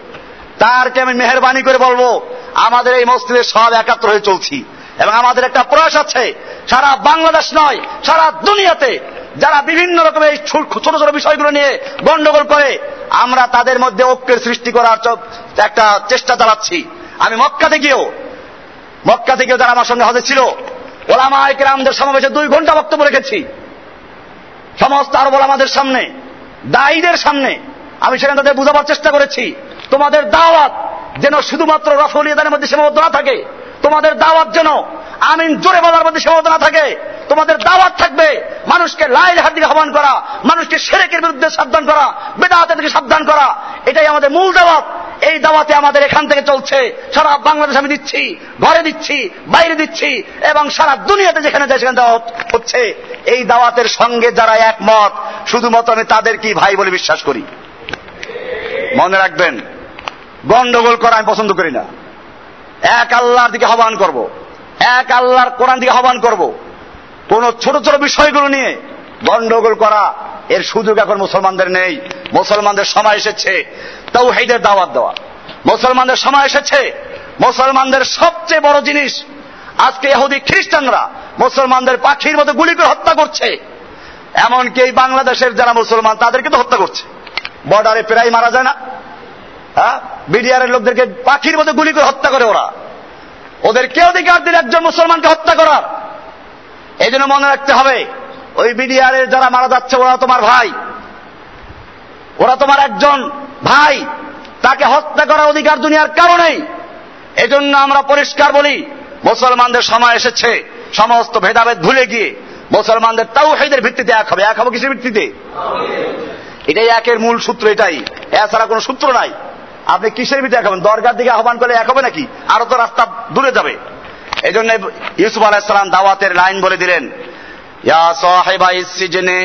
তারকে আমি মেহরবানি করে বলব? আমাদের এই মসজিদে সব একাত্র হয়ে চলছি। এবং আমাদের একটা প্রয়াস আছে। সারা বাংলাদেশ নয়, সারা দুনিয়াতে যারা বিভিন্ন রকমের এই ছোট ছোট বিষয়গুলো নিয়ে গন্ডগোল করে, আমরা তাদের মধ্যে ঐক্যের সৃষ্টি করার একটা চেষ্টা চালাচ্ছি। আমি মক্কাতে গিয়েও মক্কা থেকেও যারা আমার সঙ্গে হজে ছিল ওলামা একরামদের সমাবেশে দুই ঘণ্টা বক্তব্য রেখেছি। সমস্ত আরব ওলামাদের সামনে, দায়ীদের সামনে, আমি সেখানে তাদের বোঝাবার চেষ্টা করেছি। তোমাদের দাওয়াত যেন শুধুমাত্র রফল ইদানের মধ্যে সীমাবদ্ধ না থাকে তোমাদের দাওয়াত যেন আমিন জোরে বলার মধ্যে সীমাবদ্ধ না থাকে। তোমাদের দাওয়াত থাকবে মানুষকে লাইল হাত দিকে আহ্বান করা, মানুষকে সেরেকের বিরুদ্ধে সাবধান করা বেদাহাতের থেকে সাবধান করা। এটাই আমাদের মূল দাওয়াত। এই দাওয়াতে আমাদের এখান থেকে চলছে। সারা বাংলাদেশ আমি দিচ্ছি, ঘরে দিচ্ছি, বাইরে দিচ্ছি এবং সারা দুনিয়াতে যেখানে যায় সেখানে দাওয়াত হচ্ছে। এই দাওয়াতের সঙ্গে যারা একমত, শুধুমাত্র আমি তাদের কি ভাই বলে বিশ্বাস করি? মনে রাখবেন, গন্ডগোল করা আমি পছন্দ করি না। এক আল্লাহর দিকে আহ্বান করব। এক আল্লাহর কোরআন দিকে আহ্বান করব। কোন ছোট ছোট বিষয়গুলো নিয়ে গন্ডগোল করা এর সুযোগ এখন মুসলমানদের নেই। মুসলমানদের সময় এসেছে তাও হেদের দাওয়াত দেওয়া। মুসলমানদের সময় এসেছে মুসলমানদের সবচেয়ে বড় জিনিস। আজকে এহুদি খ্রিস্টানরা মুসলমানদের পাখির মতো গুলি করে হত্যা করছে। এমনকি এই বাংলাদেশের যারা মুসলমান, তাদেরকে তো হত্যা করছে। বর্ডারে প্রায় মারা যায় না। হ্যাঁ? বিডিআরের লোকদেরকে পাখির মতো গুলি করে হত্যা করে ওরা। ওদের কে অধিকার দিল একজন মুসলমানকে হত্যা করার? এই জন্য মনে রাখতে হবে ওই বিডিআরের যারা মারা যাচ্ছে ওরা তোমার ভাই। ওরা তোমার একজন ভাই। তাকে হত্যা করার অধিকার দুনিয়ার কারণেই এজন্য আমরা পরিষ্কার বলি মুসলমানদের সময় এসেছে সমস্ত ভেদাভেদ ভুলে গিয়ে মুসলমানদের তাও হেদের ভিত্তিতে এক হবে। এক হবে কিসের ভিত্তিতে? এটাই একের মূল সূত্র এটাই। এছাড়া কোনো সূত্র নাই। আপনি কিসের ভিতরে হবেন দরগার দিকে আহ্বান করলে এক হবে নাকি? আরও তো রাস্তা দূরে যাবে। এই জন্য ইউসুফ আলাহিসাল্লাম দাওয়াতের লাইন বলে দিলেন, ইয়া সাহেবা ইসিজনে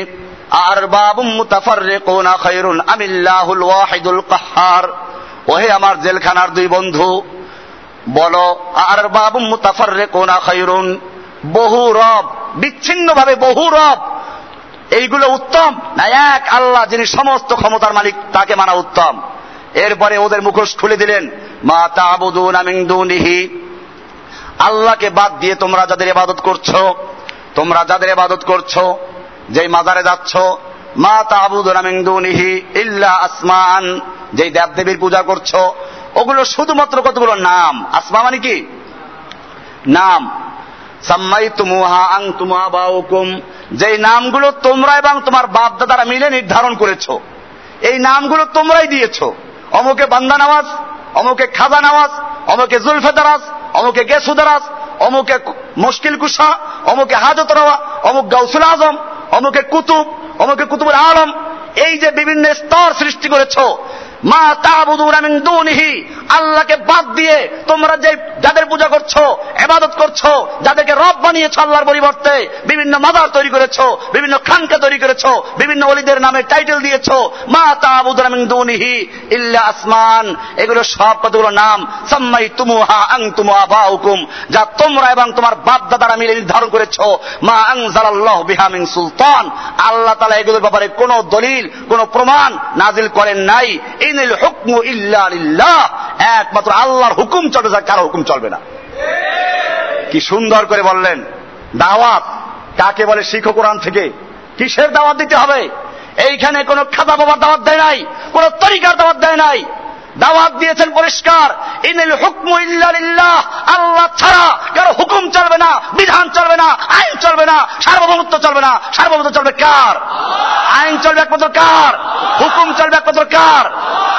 আরবাব মুতাফাররিকুনা খায়রুন আমিল্লাহুল ওয়াহিদুল কাহ্হার ওহে আমার জেলখানার দুই বন্ধু, বলো আরবাব মুতাফাররিকুনা খায়রুন বহু রব, বিচ্ছিন্নভাবে বহু রব, এইগুলো উত্তম? না এক আল্লাহ যিনি সমস্ত ক্ষমতার মালিক, তাকে মানা উত্তম। এরপরে ওদের মুখোশ খুলে দিলেন, মা দুনিহি। আল্লাহকে বাদ দিয়ে তোমরা যাদের ইবাদত করছ, তোমরা যাদের ইবাদত করছ, যেই মাজারে যাচ্ছ, মা দুনিহি ইল্লা আসমান যেই দেবদেবীর পূজা করছ, ওগুলো শুধুমাত্র কতগুলো? নাম। আসমা মানে কি? নাম। সাম্মাই তুমুহা আং তুমা বাউকুম যেই নামগুলো তোমরা এবং তোমার বাপ দাদারা মিলে নির্ধারণ করেছ, এই নামগুলো তোমরাই দিয়েছ। অমুকে বান্দা নামাজ, অমুকে খাজা নামাজ, অমুকে জুলফে দারাজ, অমুকে গেসু দারাজ, অমুকে মুশকিল কুসা অমুকে হাজত রওয়া, অমুক গাউসুল আজম, অমুকে কুতুব, অমুকে কুতুবুল আলম। এই যে বিভিন্ন স্তর সৃষ্টি করেছ মা দুনিহি। আল্লাহকে বাদ দিয়ে তোমরা যে যাদের পূজা করছ এবাদত করছ, যাদেরকে রব বানিয়েছো আল্লাহর পরিবর্তে, বিভিন্ন মাদার তৈরি করেছ, বিভিন্ন খানকা তৈরি করেছ, বিভিন্ন অলিদের নামে টাইটেল দিয়েছ, মা দুনিহি ইল্লা আসমান। এগুলো সব কতগুলো নাম? সাম্মাই তুমুহা আং তুমু আবাউকুম। যা তোমরা এবং তোমার বাপ দাদারা মিলে নির্ধারণ করেছ। মা আনজালাল্লাহু বিহা মিন সুলতান। আল্লাহ তালা এগুলোর ব্যাপারে কোনো দলিল, কোনো প্রমাণ নাজিল করেন নাই। ইনিল হুকমু ইল্লা লিল্লাহ। একমাত্র আল্লাহর হুকুম চলবে কারও হুকুম চলবে না। কি সুন্দর করে বললেন, দাওয়াত কাকে বলে শিখ কোরআন থেকে? কিসের দাওয়াত দিতে হবে? এইখানে কোন খাতা বাবার দাওয়াত দেয় নাই, কোন তরিকার দাওয়াত দেয় নাই। দাওয়াত দিয়েছেন পরিষ্কার। ইনিল হুকমু ইল্লা লিল্লাহ। আল্লাহ ছাড়া কারও হুকুম চলবে না, বিধান চলবে না, আইন চলবে না, সার্বভৌমত্ব চলবে না। সার্বভৌমত্ব চলবে কার? আইন চলবে একমাত্র কার? হুকুম চলবে একমাত্র কার?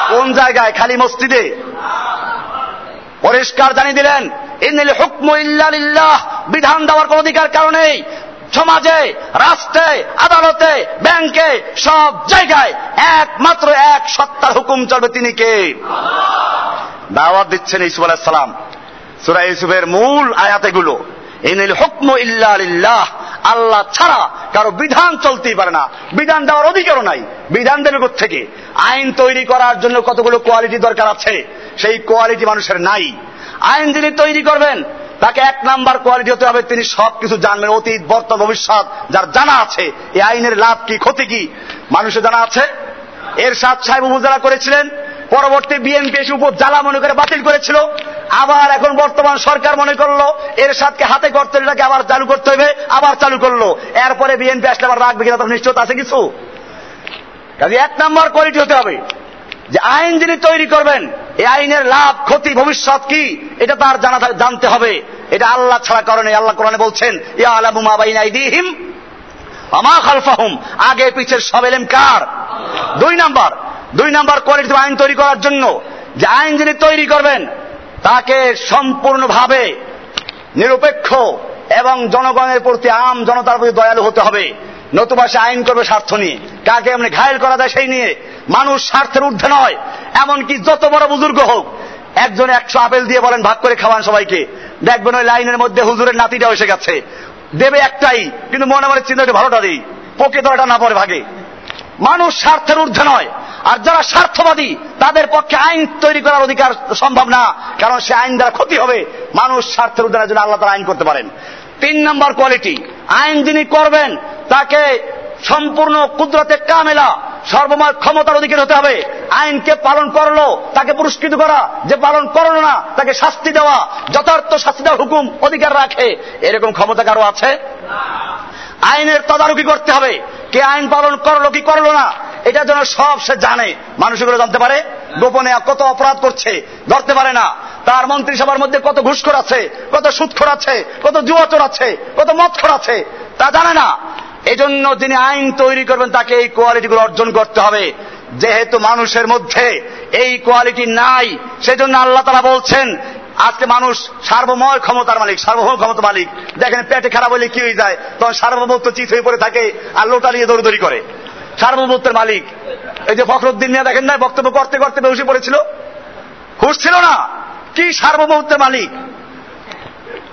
কোন জায়গায়? খালি মসজিদে। পরিষ্কার জানিয়ে দিলেন, ইনিল হুকমু ইল্লা লিল্লাহ। বিধান দেওয়ার কোন অধিকার কারণেই সমাজে, রাষ্ট্রে, আদালতে, ব্যাংকে, সব জায়গায় একমাত্র এক সত্তার হুকুম চলবে তিনি কে? দাওয়াত দিচ্ছেন ইসুফ আলাহ সালাম। সুরা ইউসুফের মূল আয়াত ইনিল হুকম ইল্লা লিল্লাহ, আল্লাহ ছাড়া কারও বিধান চলতেই পারে না। বিধান দেওয়ার অধিকারও নাই। বিধান দেবে থেকে আইন তৈরি করার জন্য কতগুলো কোয়ালিটি দরকার আছে? সেই কোয়ালিটি মানুষের নাই। আইন যিনি তৈরি করবেন তাকে এক নাম্বার কোয়ালিটি হতে হবে, তিনি সবকিছু জানবেন। অতীত, বর্তমান, ভবিষ্যৎ, যার জানা আছে, এই আইনের লাভ কি, ক্ষতি কি? মানুষের জানা আছে? এর সাত সাহেব উপজেলা করেছিলেন, পরবর্তী বিএনপি এসে উপর জ্বালা মনে করে বাতিল করেছিল। আবার এখন বর্তমান সরকার মনে করল এর সাথে হাতে করতে এটাকে আবার চালু করতে হবে, আবার চালু করল। এরপরে বিএনপি আসলে আবার রাখবে কিনা তার নিশ্চয়তা আছে কিছু? কাজে এক নম্বর কোয়ালিটি হতে হবে, যে আইন যিনি তৈরি করবেন এই আইনের লাভ, ক্ষতি ভবিষ্যৎ কি? এটা তার জানা জানতে হবে। এটা আল্লাহ ছাড়া কারণে আল্লাহ কোরআনে বলছেন আগে পিছের সব এলেম কার? দুই নাম্বার। দুই নাম্বার কোয়ালিটি আইন তৈরি করার জন্য। যে আইন যিনি তৈরি করবেন, তাকে সম্পূর্ণভাবে নিরপেক্ষ এবং জনগণের প্রতি আম জনতার প্রতি দয়ালু হতে হবে। নতুবা সে আইন করবে স্বার্থ নিয়ে। কাকে এমনি ঘায়ল করা যায় সেই নিয়ে। মানুষ স্বার্থের ঊর্ধ্বে নয়। এমনকি যত বড় বুজুর্গ হোক, একজনে একশো আপেল দিয়ে বলেন, ভাগ করে খাওয়ান সবাইকে। দেখবেন ওই লাইনের মধ্যে হুজুরের নাতিটা এসে গেছে। দেবে একটাই, কিন্তু মনে মনে চিন্তা ভালোটা দিই। পোকে তোলাটা না পরে ভাগে। মানুষ স্বার্থের ঊর্ধ্বে নয়। আর যারা স্বার্থবাদী, তাদের পক্ষে আইন তৈরি করার অধিকার সম্ভব না। কারণ সে আইন দ্বারা ক্ষতি হবে। মানুষ স্বার্থের ঊর্ধ্বে জন্য আল্লাহ তারা আইন করতে পারেন। তিন নম্বর কোয়ালিটি আইন যিনি করবেন তাকে সম্পূর্ণ কুদরতে কামেলা, সর্বময় ক্ষমতার অধিকার হতে হবে। আইনকে পালন করল, তাকে পুরস্কৃত করা। যে পালন করল না, তাকে শাস্তি দেওয়া। যথার্থ শাস্তি দেওয়ার হুকুম অধিকার রাখে। এরকম ক্ষমতা কারও আছে? আইনের তদারকি করতে হবে। কে আইন পালন করল, কি করল না, এটা যেন সব সে জানে। মানুষ এগুলো জানতে পারে? গোপনে কত অপরাধ করছে, ধরতে পারে না। তার মন্ত্রিসভার মধ্যে কত ঘুষখোর আছে, কত সুৎখোর আছে, কত জুয়াচোর আছে, কত মদখোর আছে, তা জানে না। এজন্য যিনি আইন তৈরি করবেন, তাকে এই কোয়ালিটিগুলো অর্জন করতে হবে। যেহেতু মানুষের মধ্যে এই কোয়ালিটি নাই, সেজন্য আল্লাহ তারা বলছেন, আজকে মানুষ সার্বময় ক্ষমতার মালিক, সার্বভৌম ক্ষমতা মালিক। দেখেন, পেটে খারাপ হলে কি হয়ে যায়? তখন সার্বভৌমত্ব চিত হয়ে পড়ে থাকে আর লোটা নিয়ে দৌড়দৌড়ি করে। সার্বভৌমত্বের মালিক। এই যে ফখরুদ্দিন মিয়া দেখেন না, বক্তব্য করতে করতে বেউসে পড়েছিল? হুশ ছিল না? কি সার্বভৌমত্বের মালিক?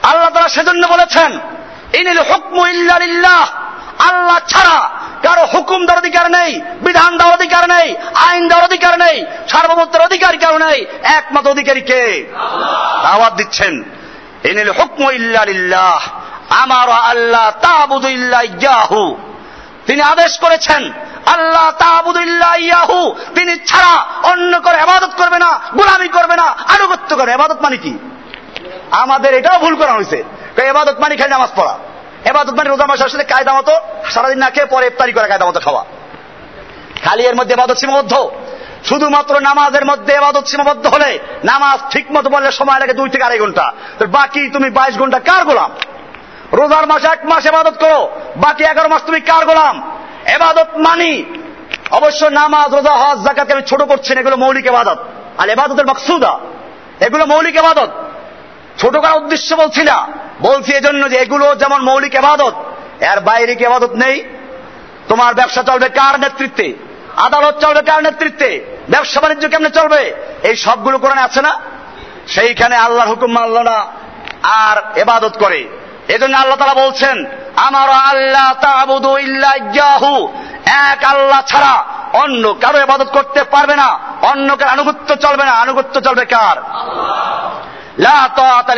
আল্লাহ তারা সেজন্য বলেছেন এই ইনিল হুকমু ইল্লালিল্লাহ আল্লাহ ছাড়া কারও হুকুম দেওয়ার অধিকার নেই, বিধান দেওয়ার অধিকার নেই, আইন দেওয়ার অধিকার নেই, সার্বভৌমত্বের অধিকার কারও নেই? একমাত্র অধিকারী কে? আওয়াজ দিচ্ছেন। ইনিল হুকমু ইল্লালিল্লাহ আমার আল্লাহ তাবুদু ইয়াহু। তিনি আদেশ করেছেন আল্লাহ ইয়াহু। তিনি ছাড়া অন্য করে আবাদত করবে না, গোলামি করবে না, আনুগত্য করে আবাদত মানে কি? আমাদের এটাও ভুল করা হয়েছে। এবাদত মানে খালি নামাজ পড়া। এবাদত মানে রোজা মাস আসলে কায়দা মতো, সারাদিন না খেয়ে পরে ইফতারি করে কায়দা মতো খাওয়া। খালি এর মধ্যে এবাদত সীমাবদ্ধ। শুধুমাত্র নামাজের মধ্যে এবাদত সীমাবদ্ধ হলে নামাজ ঠিক মতো বললে সময় লাগে দুই থেকে আড়াই ঘণ্টা। বাকি তুমি বাইশ ঘণ্টা কার গোলাম? রোজার মাসে এক মাস এবাদত করো, বাকি এগারো মাস তুমি কার গোলাম? এবাদত মানি। অবশ্য নামাজ, রোজা, হজ জাকাতকে আমি ছোট করছি না, এগুলো মৌলিক এবাদত। আর এবাদতের মকসুদা, এগুলো মৌলিক এবাদত। ছোট করার উদ্দেশ্য বলছি না। বলছি এজন্য যে এগুলো যেমন মৌলিক এবাদত, এর বাইরে এবাদত নেই? তোমার ব্যবসা চলবে কার নেতৃত্বে? আদালত চলবে কার নেতৃত্বে? ব্যবসা বাণিজ্য কেমনে চলবে? এই সবগুলো কোরআনে আছে না? সেইখানে আল্লাহর হুকুম মানল না আর এবাদত করে। এজন্য আল্লাহ তারা বলছেন, আমার আল্লাহ তাবুদু ইল্লাহু এক আল্লাহ ছাড়া অন্য কারও এবাদত করতে পারবে না। অন্য কার আনুগত্য চলবে না। আনুগত্য চলবে কার?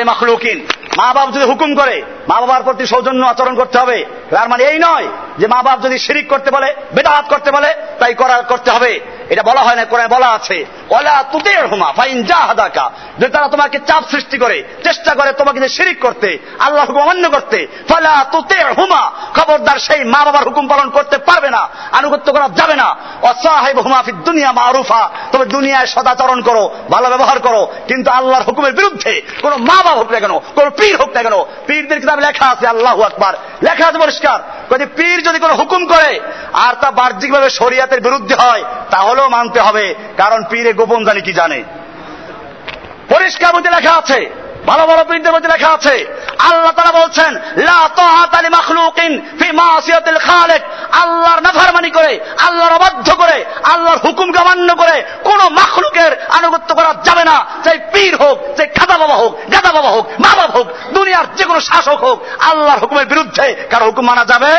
মাখলুকিন। মা বাপ যদি হুকুম করে মা বাবার প্রতি সৌজন্য আচরণ করতে হবে, তার মানে এই নয় যে মা বাপ যদি শিরিক করতে বলে বেদাহাত করতে বলে, তাই করা করতে হবে। এটা বলা হয় না, কোরআন বলা আছে। ওলা তুদের হুমা ফাইন যা হাদাকা যে তারা তোমাকে চাপ সৃষ্টি করে, চেষ্টা করে তোমাকে যে শিরিক করতে আল্লাহ হুকুম অমান্য করতে, ফলা তুতের হুমা খবরদার সেই মা বাবার হুকুম পালন করতে পারবে না, আনুগত্য করা যাবে না। অসাহেব হুমা ফি দুনিয়া মারুফা, তবে দুনিয়ায় সদাচরণ করো, ভালো ব্যবহার করো, কিন্তু আল্লাহর হুকুমের বিরুদ্ধে কোন মা বাবা হোক না কেন, কোন পীর হোক না কেন, পীরদের কিতাব লেখা আছে, আল্লাহ আকবার। লেখা আছে পরিষ্কার। যদি পীর যদি কোনো হুকুম করে, আর তা বাহ্যিকভাবে শরিয়াতের বিরুদ্ধে হয় তাহলেও মানতে হবে কারণ পীরে গোপন জানি কি জানে। পরিষ্কার মধ্যে লেখা আছে। ভালো ভালো পীরদের মধ্যে লেখা আছে। আল্লাহ তারা বলছেন আল্লাহর নাফরমানি করে, আল্লাহর অবাধ্য করে, আল্লাহর হুকুম অমান্য করে কোন মাখলুকের আনুগত্য করা যাবে না। চাই পীর হোক চাই খাদা বাবা হোক, গাদা বাবা হোক, মা বাবা হোক, দুনিয়ার যে কোনো শাসক হোক, আল্লাহর হুকুমের বিরুদ্ধে কারও হুকুম মানা যাবে?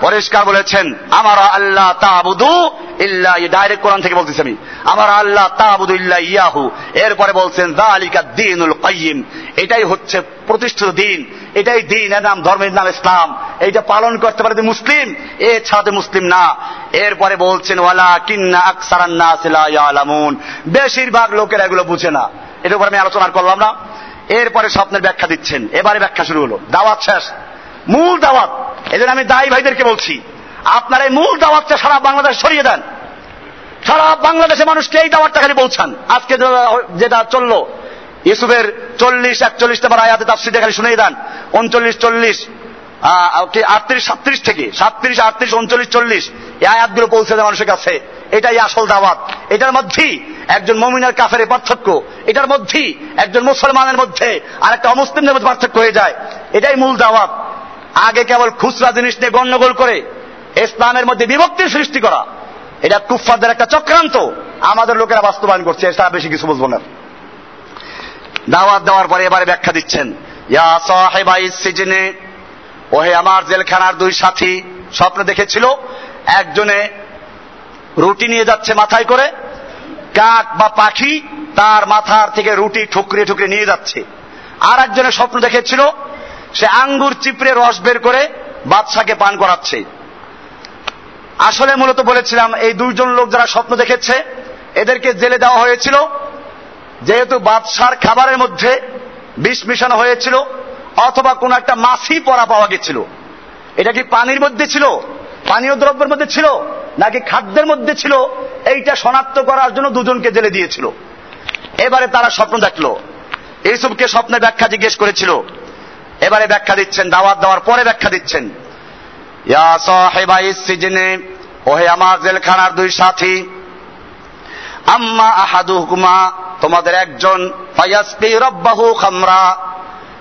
পরিষ্কার বলেছেন, আমার আল্লাহ তাবুদু ইল্লা ডাইরেক্ট কোরআন থেকে বলতেছি আমি। আমার আল্লাহ তাবুদু ইল্লা ইয়াহু। এরপরে বলছেন দালিকা দিনুল কাইয়িম এটাই হচ্ছে প্রতিষ্ঠিত দিন। এটাই দিন, এর নাম ধর্মের নাম ইসলাম। এইটা পালন করতে পারে মুসলিম, এ ছাড়া মুসলিম না। এরপরে বলছেন ওয়ালা কিন্না আকসারান নাস লা ইয়ালামুন। বেশিরভাগ লোকেরা এগুলো বুঝে না। এর উপর আমি আলোচনা করলাম না। এরপরে স্বপ্নের ব্যাখ্যা দিচ্ছেন। এবারে ব্যাখ্যা শুরু হলো। দাওয়াত শেষ। মূল দাওয়াত। এদের আমি দায়ী ভাইদেরকে বলছি, আপনার এই মূল দাওয়াতটা সারা বাংলাদেশ সরিয়ে দেন। সারা বাংলাদেশে মানুষকে এই দাওয়াতটা খালি বলছেন আজকে যেটা চলল ইউসুফের চল্লিশ একচল্লিশ নম্বর আয়াতে তাফসিরটা খালি শুনেই দেন উনচল্লিশ, চল্লিশ আটত্রিশ, সাতত্রিশ থেকে, সাতত্রিশ, আটত্রিশ, উনচল্লিশ, চল্লিশ, এই আয়াতগুলো পৌঁছে দেয় মানুষের কাছে। এটাই আসল দাওয়াত। এটার মধ্যেই একজন মমিনের কাফের পার্থক্য। এটার মধ্যেই একজন মুসলমানের মধ্যে আর একটা অমুসলিমদের মধ্যে পার্থক্য হয়ে যায়। এটাই মূল দাওয়াত। আগে কেবল খুচরা জিনিস নিয়ে গণ্ডগোল করে ইসলামের মধ্যে বিভক্তির সৃষ্টি করা, এটা কুফফাদের একটা চক্রান্ত। আমাদের লোকেরা বাস্তবায়ন করছে, এছাড়া বেশি কিছু বুঝব না। দাওয়াত দেওয়ার পরে এবারে ব্যাখ্যা দিচ্ছেন, ইয়া সিজনে, ওহে আমার জেলখানার দুই সাথী, স্বপ্ন দেখেছিল, একজনে রুটি নিয়ে যাচ্ছে মাথায় করে, কাক বা পাখি তার মাথার থেকে রুটি ঠুকরিয়ে ঠুকরে নিয়ে যাচ্ছে। আর একজনের স্বপ্ন দেখেছিল, সে আঙ্গুর চিপড়ে রস বের করে বাদশাকে পান করাচ্ছে। আসলে মূলত বলেছিলাম, এই দুইজন লোক যারা স্বপ্ন দেখেছে, এদেরকে জেলে দেওয়া হয়েছিল যেহেতু বাদশার খাবারের মধ্যে বিষ মিশানো হয়েছিল, অথবা কোন একটা মাছি পরা পাওয়া গেছিল। এটা কি পানির মধ্যে ছিল? পানীয় দ্রব্যের মধ্যে ছিল? নাকি খাদ্যের মধ্যে ছিল? এইটা শনাক্ত করার জন্য দুজনকে জেলে দিয়েছিল। এবারে তারা স্বপ্ন দেখল। ইউসুফকে স্বপ্নে ব্যাখ্যা জিজ্ঞেস করেছিল। এবারে ব্যাখ্যা দিচ্ছেন, দাওয়াত দেওয়ার পরে ব্যাখ্যা দিচ্ছেন। ওহে আমার জেলখানার দুই সাথী। আম্মা আহাদু হুকুমা তোমাদের একজন রব্বাহু খামরা,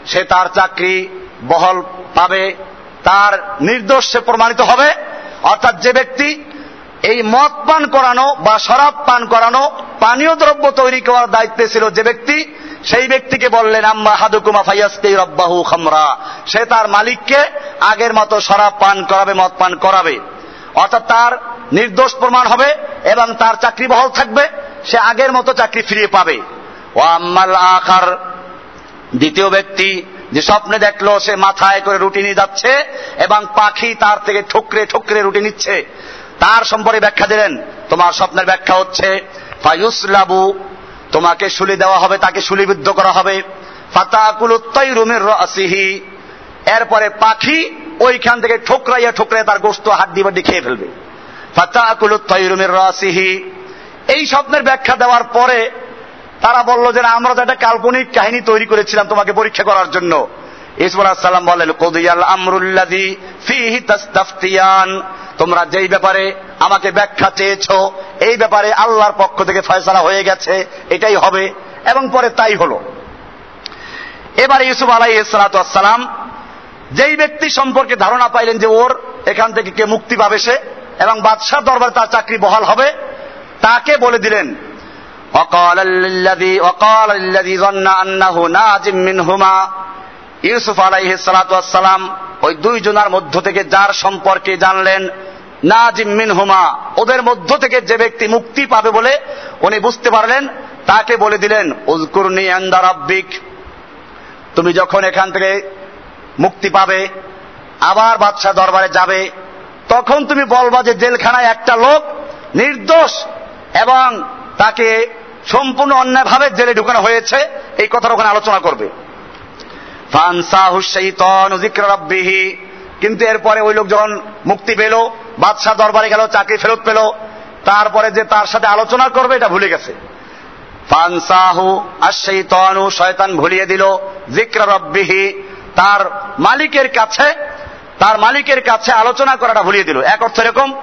সে তার চাকরি বহল পাবে, তার নির্দোষ সে প্রমাণিত হবে। অর্থাৎ যে ব্যক্তি এই মদ পান করানো বা শরাব পান করানো, পানীয় দ্রব্য তৈরি করার দায়িত্বে ছিল যে ব্যক্তি, সেই ব্যক্তিকে বললেন, আম্মা হাদুকুমা ফাইয়াসকে রব্বাহু খামরা। সে তার মালিককে আগের মতো শরাব পান করাবে, মদ পান করাবে। অর্থাৎ তার নির্দোষ প্রমাণ হবে এবং তার চাকরি বহল থাকবে। সে আগের মতো চাকরি ফিরিয়ে পাবে। ও আম্মাল আকার দ্বিতীয় ব্যক্তি যে স্বপ্নে দেখল সে মাথায় করে রুটি নিয়ে যাচ্ছে এবং পাখি তার থেকে ঠুকরে ঠুকরে রুটি নিচ্ছে। তার সম্পর্কে ব্যাখ্যা দিলেন, তোমার স্বপ্নের ব্যাখ্যা হচ্ছে, ফায়ুসলাবু, তোমাকে শুলি দেওয়া হবে, তাকে শুলিবিদ্ধ করা হবে। ফাতাকুল রুমের রাসিহি, এরপরে পাখি ওইখান থেকে ঠোকরাইয়া ঠোকরাইয়া তার গোস্ত হাড্ডি বাড্ডি খেয়ে ফেলবে। ফাতাকুল রুমের রাসিহি এই স্বপ্নের ব্যাখ্যা দেওয়ার পরে তারা বলল যে আমরা তো একটা কাল্পনিক কাহিনী তৈরি করেছিলাম তোমাকে পরীক্ষা করার জন্য। ইসবুল সাল্লাম বলেন কদিয়াল আমরুল্লাদি ফিহি তাস্তাফতিয়ান, তোমরা যেই ব্যাপারে আমাকে ব্যাখ্যা চেয়েছো, এই ব্যাপারে আল্লাহর পক্ষ থেকে ফয়সালা হয়ে গেছে, এটাই হবে। এবং পরে তাই হলো। এবার ইউসুফ আলাই সালাম যেই ব্যক্তি সম্পর্কে ধারণা পাইলেন যে ওর এখান থেকে কে মুক্তি পাবে সে, এবং বাদশাহ দরবারে তার চাকরি বহাল হবে তাকে বলে দিলেন ইউসুফ আলাইহ সালাম ওই দুইজনার মধ্য থেকে যার সম্পর্কে জানলেন না জিম্মিন হুমা ওদের মধ্য থেকে যে ব্যক্তি মুক্তি পাবে বলে উনি বুঝতে পারলেন, তাকে বলে দিলেন উজকুরনি আন্দার আব্বিক তুমি যখন এখান থেকে মুক্তি পাবে, আবার বাদশাহ দরবারে যাবে, তখন তুমি বলবা যে জেলখানায় একটা লোক নির্দোষ এবং তাকে সম্পূর্ণ অন্যায়ভাবে জেলে ঢুকানো হয়েছে। এই কথার ওখানে আলোচনা করবে। কিন্তু এরপরে ওই লোক যখন মুক্তি পেল, বাদশাহ দরবারে গেল, চাকরি ফেরত পেল, তারপরে যে তার সাথে আলোচনা করবে, এটা ভুলে গেছে। ফানসাহু আশাইতানু শয়তান ভুলিয়ে দিল জিক্র তার মালিকের কাছে, তার মালিকের কাছে আলোচনা করাটা ভুলিয়ে দিল। এক অর্থ এরকম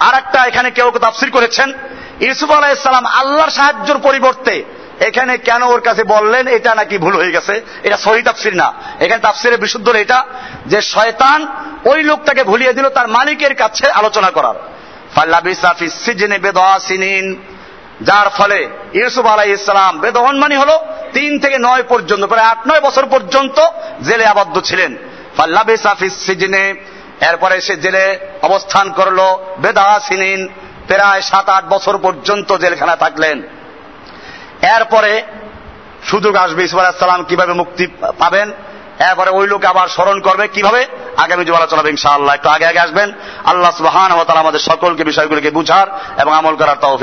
আর একটা এখানে কেউ তাফসির করেছেন ইউসুফ আলাইসালাম আল্লাহর সাহায্যর পরিবর্তে এখানে কেন ওর কাছে বললেন, এটা নাকি ভুল হয়ে গেছে? এটা সহি তাফসির না। এখানে তাফসিরের বিশুদ্ধ এটা, যে শয়তান ওই লোকটাকে ভুলিয়ে দিল তার মালিকের কাছে আলোচনা করার। যার ফলে ইউসুফ আলাই ইসলাম বেদহন মানি হলো তিন থেকে নয় পর্যন্ত, প্রায় আট নয় বছর পর্যন্ত জেলে আবদ্ধ ছিলেন। সিজনে, এরপরে সে জেলে অবস্থান করল বেদা সিনিন। প্রায় সাত আট বছর পর্যন্ত জেলখানা থাকলেন। এরপরে সুযোগ আসবে ইসমাল সালাম কীভাবে মুক্তি পাবেন, এরপরে ওই লোক আবার স্মরণ করবে কীভাবে, আগামী যে আলোচনা ইনশাআল্লাহ। একটু আগে আগে আসবেন, আল্লাহ সুবাহান আমাদের সকলকে বিষয়গুলিকে বুঝার এবং আমল করার তৌফিক